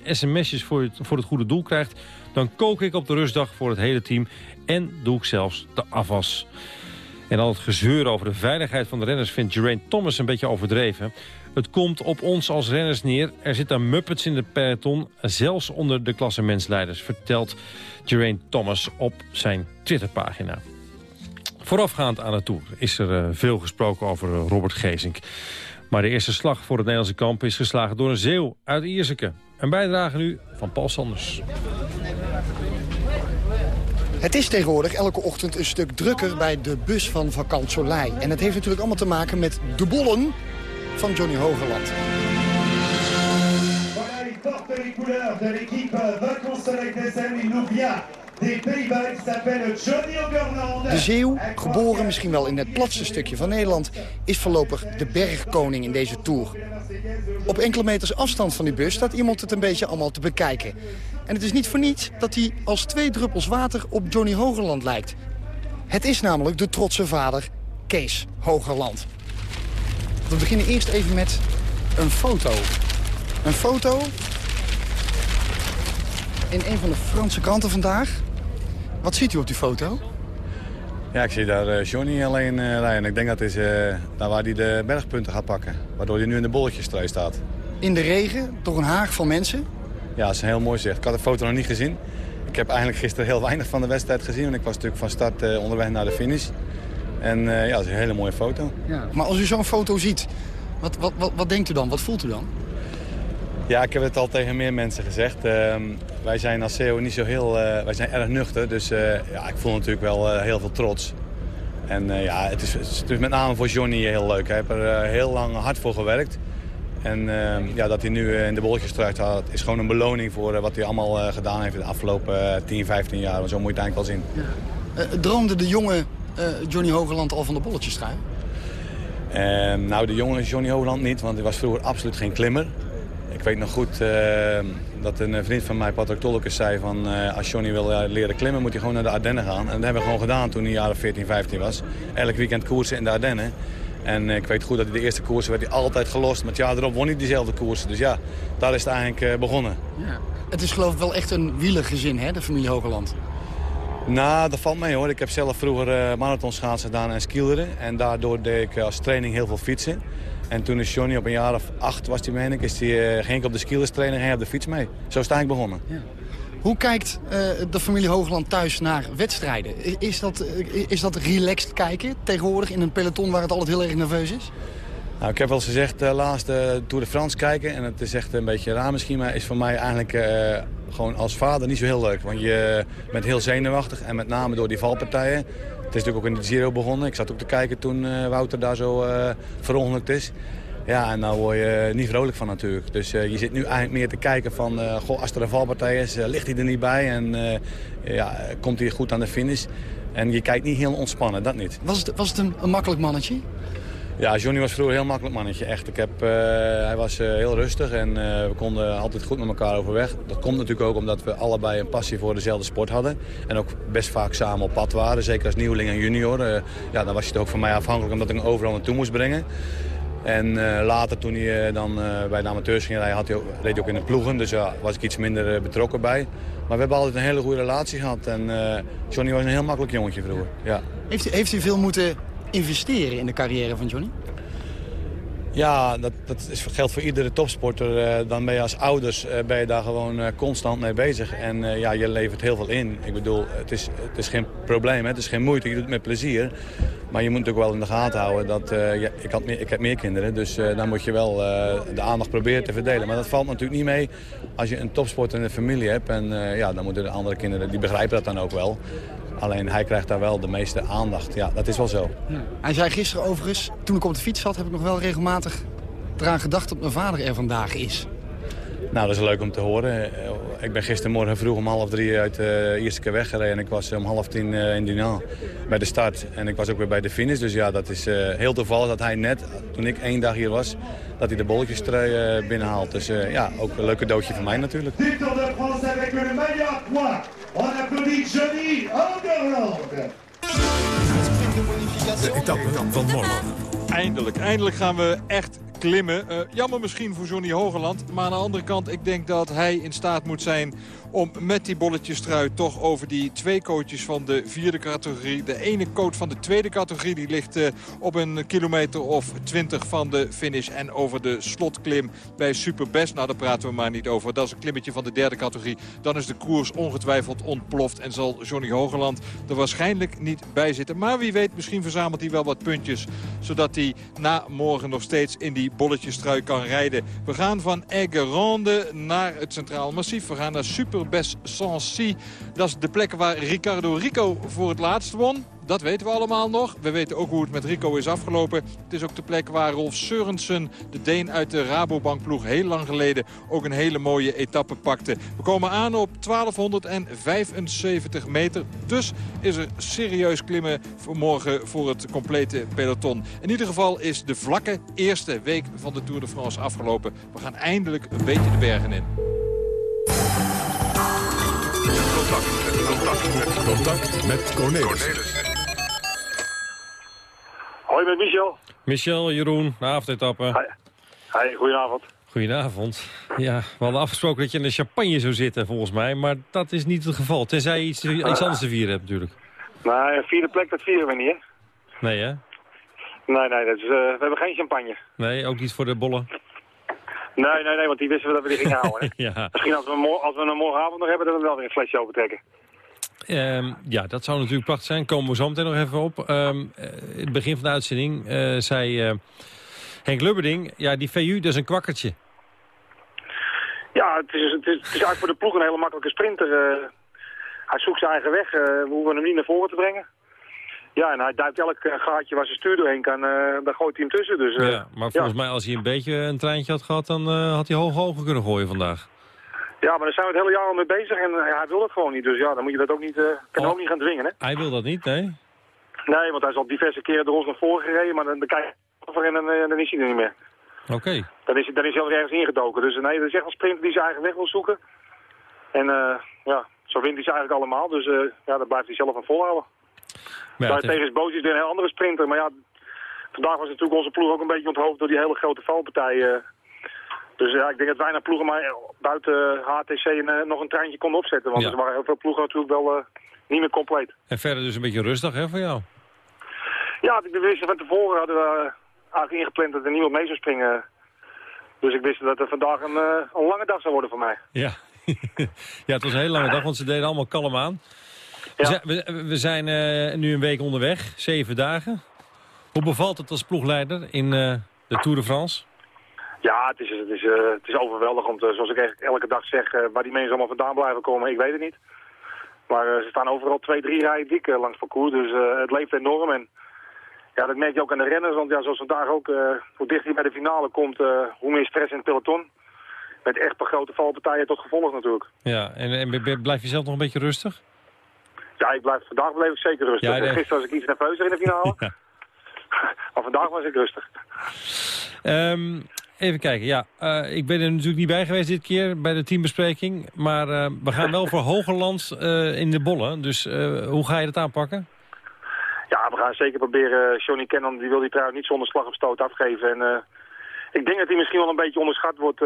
Speaker 6: sms'jes voor voor het goede doel krijgt... dan kook ik op de rustdag voor het hele team... en doe ik zelfs de afwas. En al het gezeur over de veiligheid van de renners... vindt Geraint Thomas een beetje overdreven. Het komt op ons als renners neer. Er zitten muppets in de peloton, zelfs onder de klassementsleiders... vertelt Geraint Thomas op zijn Twitterpagina. Voorafgaand aan de Tour is er uh, veel gesproken over uh, Robert Gezink. Maar de eerste slag voor het Nederlandse kamp is geslagen door een zeeuw uit Ierseke. Een bijdrage nu van Paul Sanders.
Speaker 13: Het is tegenwoordig elke ochtend een stuk drukker bij de bus van Vakant Soleil. En het heeft natuurlijk allemaal te maken met de bollen van Johnny Hogeland. De Zeeuw, geboren misschien wel in het platste stukje van Nederland... is voorlopig de bergkoning in deze Tour. Op enkele meters afstand van die bus staat iemand het een beetje allemaal te bekijken. En het is niet voor niets dat hij als twee druppels water op Johnny Hogerland lijkt. Het is namelijk de trotse vader Kees Hogerland. We beginnen eerst even met een foto. Een foto in een van de Franse kranten vandaag. Wat ziet u op die foto?
Speaker 24: Ja, ik zie daar uh, Johnny alleen uh, rijden. Ik denk dat is uh, daar waar hij de bergpunten gaat pakken. Waardoor hij nu in de bolletjesstrijd staat.
Speaker 13: In de regen, door een haag van mensen?
Speaker 24: Ja, dat is een heel mooi zicht. Ik had de foto nog niet gezien. Ik heb eigenlijk gisteren heel weinig van de wedstrijd gezien. Want ik was natuurlijk van start onderweg naar de finish. En ja, dat is een hele mooie foto.
Speaker 13: Ja. Maar als u zo'n foto ziet, wat, wat, wat, wat denkt u dan? Wat voelt u dan?
Speaker 24: Ja, ik heb het al tegen meer mensen gezegd. Uh, wij zijn als CEO niet zo heel... Uh, wij zijn erg nuchter, dus uh, ja, ik voel natuurlijk wel heel veel trots. En ja, het is, het is met name voor Johnny heel leuk. Hij heeft er heel lang hard voor gewerkt. En ehm, ja, dat hij nu in de bolletjes terecht had, is gewoon een beloning voor wat hij allemaal gedaan heeft de afgelopen 10, 15 jaar. Want zo moet je het eigenlijk wel zien.
Speaker 13: Ja. droomde de jonge Johnny Hogeland al van de bolletjestrui?
Speaker 24: Ehm, nou, de jonge Johnny Hogeland niet, want hij was vroeger absoluut geen klimmer. Ik weet nog goed uh, dat een vriend van mij, Patrick Tolkes, zei van... Uh, als Johnny wil uh, leren klimmen, moet hij gewoon naar de Ardennen gaan. En dat hebben we gewoon gedaan toen hij jaren 14, 15 was. Elk weekend koersen in de Ardennen. En ik weet goed dat hij de eerste koersen werd hij altijd gelost. Maar het jaar erop won hij diezelfde koersen. Dus ja, daar is het eigenlijk begonnen.
Speaker 13: Ja. Het is geloof ik wel echt een wielergezin, hè, de familie Hogeland.
Speaker 24: Nou, dat valt mee hoor. Ik heb zelf vroeger uh, marathonschaatsen gedaan en skilderen. En daardoor deed ik als training heel veel fietsen. En toen is Johnny op een jaar of acht, was hij meen ik, is die, uh, ging ik op de skillers trainen en ging op de fiets mee. Zo sta ik begonnen. Ja.
Speaker 13: Hoe kijkt uh, de familie Hoogland thuis naar wedstrijden? Is dat, is dat relaxed kijken tegenwoordig in een peloton waar het altijd heel erg nerveus is?
Speaker 24: Nou, ik heb wel eens gezegd, uh, laatst Tour de France kijken. En het is echt een beetje raar misschien, maar is voor mij eigenlijk gewoon als vader niet zo heel leuk. Want je bent heel zenuwachtig en met name door die valpartijen. Natuurlijk ook in de Giro begonnen. Ik zat ook te kijken toen Wouter daar zo verongelukt is. Ja, en daar word je niet vrolijk van natuurlijk. Dus je zit nu eigenlijk meer te kijken van, goh, als er een valpartij is, ligt hij er niet bij en ja, komt hij goed aan de finish. En je kijkt niet heel ontspannen, dat niet.
Speaker 13: Was het, was het een makkelijk mannetje?
Speaker 24: Ja, Johnny was vroeger een heel makkelijk mannetje. Echt. Ik heb, uh, hij was uh, heel rustig en uh, we konden altijd goed met elkaar overweg. Dat komt natuurlijk ook omdat we allebei een passie voor dezelfde sport hadden. En ook best vaak samen op pad waren, zeker als nieuweling en junior. ja, dan was het ook van mij afhankelijk omdat ik hem overal naartoe moest brengen. En later toen hij dan bij de amateurs ging rijden, had hij ook, reed hij ook in de ploegen. Dus ja, was ik iets minder betrokken bij. Maar we hebben altijd een hele goede relatie gehad. En Johnny was een heel makkelijk jongetje vroeger. Ja.
Speaker 13: Heeft, u, heeft u veel moeten investeren in de carrière van Johnny?
Speaker 24: Ja, dat, dat is, geldt voor iedere topsporter. Eh, dan ben je als ouders eh, ben je daar gewoon eh, constant mee bezig. En ja, je levert heel veel in. Ik bedoel, het is, het is geen probleem, hè? het is geen moeite. Je doet het met plezier. Maar je moet ook wel in de gaten houden dat... ik, had meer, ik heb meer kinderen, dus dan moet je wel de aandacht proberen te verdelen. Maar dat valt natuurlijk niet mee als je een topsporter in de familie hebt. En ja, dan moeten de andere kinderen, die begrijpen dat dan ook wel. Alleen hij krijgt daar wel de meeste aandacht. Ja, dat is wel zo.
Speaker 13: Hij zei gisteren overigens, toen ik op de fiets zat... heb ik nog wel regelmatig eraan gedacht dat mijn vader er vandaag is.
Speaker 24: Nou, dat is leuk om te horen. Eh, Ik ben gistermorgen vroeg om half drie uit de eerste keer weggereden. En ik was om half tien eh, in Dinan bij de start. En ik was ook weer bij de finish. Dus ja, dat is eh, heel toevallig dat hij net, toen ik één dag hier was... dat hij de bolletjestrui eh, binnenhaalt. Dus eh, ja, ook een leuk cadeautje van mij natuurlijk.
Speaker 25: Titre de France avec le meilleur point. On applaudit Johnny Overland.
Speaker 5: De etappe van morgen.
Speaker 26: Eindelijk, eindelijk gaan we echt klimmen. Eh, jammer misschien voor Johnny Hogeland. Maar aan de andere kant, ik denk dat hij in staat moet zijn om met die bolletjestrui toch over die twee coaches van de vierde categorie. De ene coach van de tweede categorie die ligt eh, op een kilometer of twintig van de finish. En over de slotklim bij Superbest. Nou, daar praten we maar niet over. Dat is een klimmetje van de derde categorie. Dan is de koers ongetwijfeld ontploft. En zal Johnny Hogeland er waarschijnlijk niet bij zitten. Maar wie weet, misschien verzamelt hij wel wat puntjes. Zodat hij na morgen nog steeds in die bolletjestrui kan rijden. We gaan van Aigeronde naar het Centraal Massief. We gaan naar Superbest Sancy. Dat is de plek waar Ricardo Rico voor het laatst won. Dat weten we allemaal nog. We weten ook hoe het met Rico is afgelopen. Het is ook de plek waar Rolf Sørensen, de Deen uit de Rabobankploeg... heel lang geleden ook een hele mooie etappe pakte. We komen aan op 1275 meter. Dus is er serieus klimmen voor morgen voor het complete peloton. In ieder geval is de vlakke eerste week van de Tour de France afgelopen. We gaan eindelijk een beetje de bergen in.
Speaker 5: Contact met, contact met Cornelis.
Speaker 27: Hoi met Michel.
Speaker 6: Michel, Jeroen, de avondetappe.
Speaker 27: Hi, goedenavond.
Speaker 6: Goedenavond. Ja, we hadden afgesproken dat je in de champagne zou zitten, volgens mij. Maar dat is niet het geval. Tenzij je iets, iets anders te vieren hebt, natuurlijk.
Speaker 27: Nou, een vierde plek, dat vieren we niet, hè?
Speaker 6: Nee, hè?
Speaker 27: Nee, nee, dat is, eh, we hebben geen champagne.
Speaker 6: Nee, ook niet voor de bollen?
Speaker 27: Nee, nee, nee, want die wisten we dat we die gingen houden.
Speaker 6: ja.
Speaker 27: Misschien als we, als we een morgenavond nog hebben, dat we wel weer een flesje overtrekken.
Speaker 6: Ehm, ja, dat zou natuurlijk prachtig zijn. Komen we zo meteen nog even op. Ehm, eh, in het begin van de uitzending eh, zei eh, Henk Lubberding... ja, die VU, dat is een kwakkertje.
Speaker 27: Ja, het is, het, is, het is eigenlijk voor de ploeg een hele makkelijke sprinter. hij zoekt zijn eigen weg. we hoeven hem niet naar voren te brengen. Ja, en hij duikt elk eh, gaatje waar zijn stuur doorheen kan, eh daar gooit hij hem tussen. Dus, eh,
Speaker 6: ja, maar volgens mij als hij een beetje een treintje had gehad... dan had hij hoog hoger kunnen gooien vandaag.
Speaker 27: ja, maar daar zijn we het hele jaar al mee bezig en hij wil het gewoon niet. Dus ja, dan moet je dat ook niet, kan je ook niet gaan dwingen, hè?
Speaker 6: Hij wil dat niet, nee?
Speaker 27: Nee, want hij is al diverse keren door ons naar voren gereden, maar dan, dan kijk je over en dan, dan is hij er niet meer.
Speaker 6: Oké.
Speaker 27: Dan is, hij- dan is hij al ergens ingedoken. Dus nee, dat is echt een sprinter die zijn eigen weg wil zoeken. En ja, zo wint hij ze eigenlijk allemaal. Dus ja, daar blijft hij zelf aan volhouden.
Speaker 6: Ja, het
Speaker 27: Daartegen is weer een heel andere sprinter. Maar ja, vandaag was natuurlijk onze ploeg ook een beetje onthoofd door die hele grote valpartij. eh. Dus ja, ik denk dat weinig ploegen maar buiten HTC en, eh, nog een treintje konden opzetten. Want
Speaker 6: Ja.
Speaker 27: er waren heel veel ploegen natuurlijk wel eh, niet meer compleet.
Speaker 6: En verder dus een beetje rustig, hè, voor jou?
Speaker 27: Ja, we wisten van tevoren hadden we eh, eigenlijk ingepland dat er niemand mee zou springen. Dus ik wist dat het vandaag een, eh, een lange dag zou worden voor mij.
Speaker 6: Ja. ja, het was een hele lange dag, want ze deden allemaal kalm aan. We zijn, we, we zijn eh, nu een week onderweg, zeven dagen. Hoe bevalt het als ploegleider in eh, de Tour de France?
Speaker 27: Ja, het is, het is, eh, het is overweldigend. Zoals ik elke dag zeg, waar die mensen allemaal vandaan blijven komen, ik weet het niet. Maar ze staan overal twee, drie rijen dik langs parcours, dus het leeft enorm. En ja, dat merk je ook aan de renners, want ja, zoals vandaag ook, hoe dichter je bij de finale komt, hoe meer stress in het peloton. Met echt per grote valpartijen tot gevolg natuurlijk.
Speaker 6: Ja, en, en blijf je zelf nog een beetje rustig?
Speaker 27: Ja, ik blijf, vandaag bleef ik zeker rustig.
Speaker 6: Ja, nee.
Speaker 27: Gisteren was ik iets nerveuzer in de finale, maar vandaag was ik rustig.
Speaker 6: Ehm, even kijken, ja. eh, ik ben er natuurlijk niet bij geweest dit keer bij de teambespreking. Maar eh, we gaan wel voor Hogerland eh, in de bollen. Dus hoe ga je dat aanpakken?
Speaker 27: Ja, we gaan zeker proberen. Johnny Cannon die wil die trui niet zonder slag of stoot afgeven. En ik denk dat hij misschien wel een beetje onderschat wordt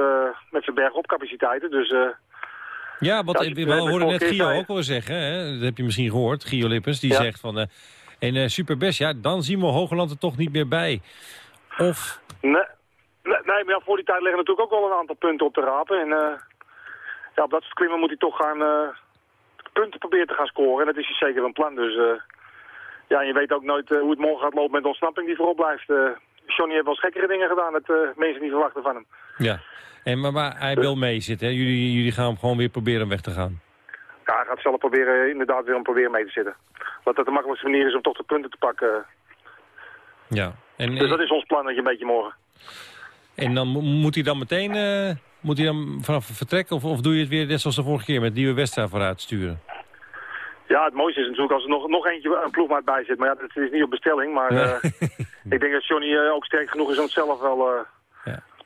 Speaker 27: met zijn bergopcapaciteiten. Dus
Speaker 6: Ja, eh,
Speaker 27: als
Speaker 6: we hoorden net Gio ook wel zeggen. Hè? Dat heb je misschien gehoord. Gio Lippens, die
Speaker 27: Ja.
Speaker 6: zegt van... eh en eh, Superbest, ja, dan zien we Hogerland er toch niet meer bij. Of...
Speaker 27: nee, Nee, maar ja, voor die tijd liggen natuurlijk ook wel een aantal punten op te rapen. En eh, ja, op dat soort klimmen moet hij toch gaan punten proberen te gaan scoren. En dat is zeker een plan. Dus ja, je weet ook nooit hoe het morgen gaat lopen met de ontsnapping die voorop blijft. Johnny heeft wel eens gekkere dingen gedaan dat mensen niet verwachten van hem.
Speaker 6: Ja, en, maar, maar hij wil meezitten. Jullie, jullie gaan hem gewoon weer proberen weg te gaan.
Speaker 27: Ja, hij gaat zelf proberen, inderdaad weer om proberen mee te zitten. Wat dat de makkelijkste manier is om toch de punten te pakken.
Speaker 6: Ja. En,
Speaker 27: dus dat is ons plan een beetje morgen.
Speaker 6: En dan moet hij dan meteen uh, moet hij dan vanaf vertrekken? Of, of doe je het weer net zoals de vorige keer met nieuwe wedstrijd vooruit sturen?
Speaker 27: Ja, het mooiste is natuurlijk als er nog, nog eentje een ploegmaat bij zit. Maar ja, dat is niet op bestelling. Maar uh, ik denk dat Johnny uh, ook sterk genoeg is om het zelf wel.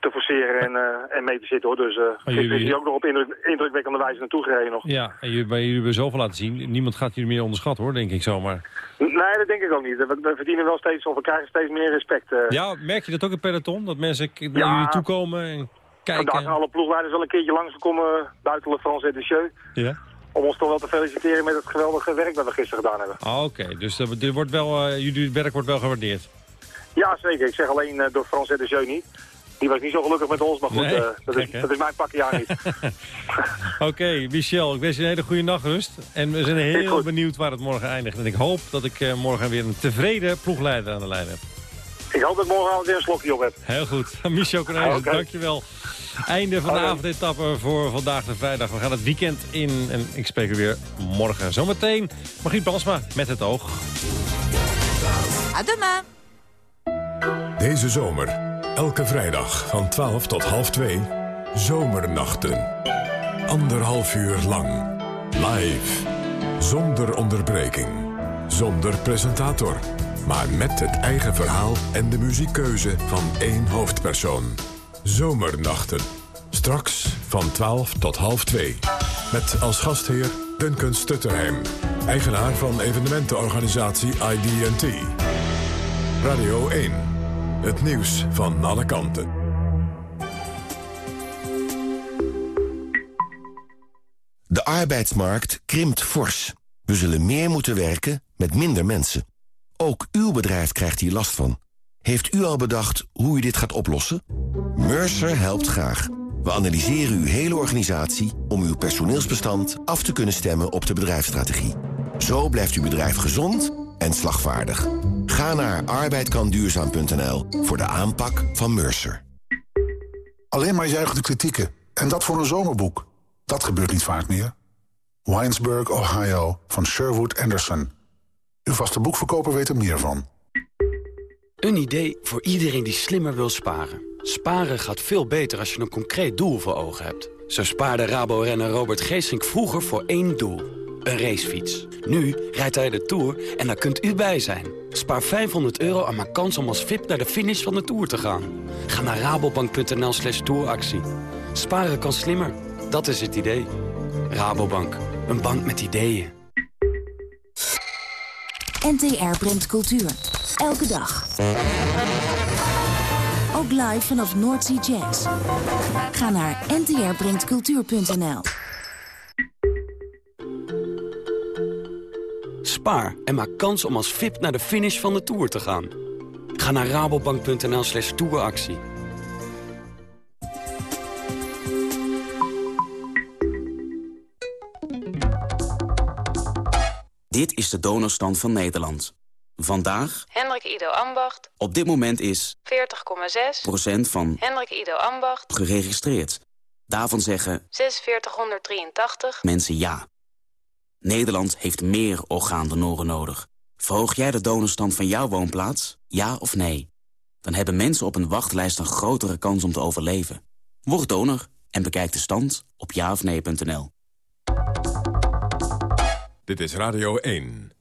Speaker 27: Te forceren en, en mee te zitten. hoor. Dus uh, jullie... is hij ook nog op indruk, indrukwekkende wijze naartoe gereden nog.
Speaker 6: Ja, en jullie, jullie hebben zoveel laten zien. Niemand gaat jullie meer onderschatten hoor, denk ik zomaar.
Speaker 27: Nee, dat denk ik ook niet. We, we verdienen wel steeds, of we krijgen steeds meer respect.
Speaker 6: Ja, merk je dat ook in peloton? Dat mensen naar jullie toe komen en kijken?
Speaker 27: Vandaag zijn alle ploegleiders wel een keertje langsgekomen buiten Le France et de Jeu.
Speaker 6: Ja
Speaker 27: om ons toch wel te feliciteren met het geweldige werk dat we gisteren gedaan hebben.
Speaker 6: Ah, Oké, dus dit wordt wel, uh, jullie werk wordt wel gewaardeerd?
Speaker 27: Ja, zeker. Ik zeg alleen uh, door Frans de Jeu niet. Die was niet zo gelukkig met ons, maar goed,
Speaker 6: nee,
Speaker 27: dat, is, dat, is, mijn pakje niet.
Speaker 6: Oké, Michel, ik wens je een hele goede nachtrust. En we zijn heel benieuwd waar het morgen eindigt. En ik hoop dat ik morgen weer een tevreden ploegleider aan de lijn heb.
Speaker 27: Ik hoop dat ik morgen weer een slokje op heb.
Speaker 6: Heel goed. Michel Cornelis, okay. dankjewel. Einde van de avondetappe voor vandaag de vrijdag. We gaan het weekend in en ik spreek u weer morgen. Zometeen Margriet Bansma met het oog.
Speaker 28: Adema.
Speaker 5: Deze zomer, elke vrijdag van 12 tot half 2, zomernachten. Anderhalf uur lang. Live. Zonder onderbreking. Zonder presentator. Maar met het eigen verhaal en de muziekkeuze van één hoofdpersoon. Zomernachten. Straks van 12 tot half 2. Met als gastheer Duncan Stutterheim. Eigenaar van evenementenorganisatie ID&T. Radio 1. Het nieuws van alle kanten.
Speaker 29: De arbeidsmarkt krimpt fors. We zullen meer moeten werken met minder mensen. Ook uw bedrijf krijgt hier last van. Heeft u al bedacht hoe u dit gaat oplossen? Mercer helpt graag. We analyseren uw hele organisatie om uw personeelsbestand af te kunnen stemmen op de bedrijfsstrategie. Zo blijft uw bedrijf gezond en slagvaardig. Ga naar arbeidkanduurzaam.nl voor de aanpak van Mercer.
Speaker 30: Alleen maar juichende kritieken. En dat voor een zomerboek. Dat gebeurt niet vaak meer. Winesburg, Ohio, van Sherwood Anderson. Uw vaste boekverkoper weet er meer van.
Speaker 31: Een idee voor iedereen die slimmer wil sparen. Sparen gaat veel beter als je een concreet doel voor ogen hebt. Zo spaarde Rabo-renner Robert Geesink vroeger voor één doel. Een racefiets. Nu rijdt hij de Tour en daar kunt u bij zijn. Spaar 500 euro en maak kans om als VIP naar de finish van de Tour te gaan. Ga naar rabobank.nl slash touractie. Sparen kan slimmer. Dat is het idee. Rabobank. Een bank met ideeën.
Speaker 28: NTR brengt cultuur. Elke dag. Ook live vanaf Noordsea Jazz. Ga naar ntrbrengtcultuur.nl
Speaker 31: Spaar en maak kans om als VIP naar de finish van de Tour te gaan. Ga naar rabobank.nl slash touractie.
Speaker 32: Dit is de donorstand van Nederland. Vandaag...
Speaker 33: Hendrik Ido Ambacht.
Speaker 32: Op dit moment is...
Speaker 33: 40,6
Speaker 32: procent van...
Speaker 33: Hendrik Ido Ambacht.
Speaker 32: Geregistreerd. Daarvan zeggen...
Speaker 33: 4683
Speaker 32: mensen ja. Nederland heeft meer orgaandonoren nodig. Verhoog jij de donorstand van jouw woonplaats? Ja of nee? Dan hebben mensen op een wachtlijst een grotere kans om te overleven. Word donor en bekijk de stand op jaofnee.nl.
Speaker 5: Dit is Radio 1.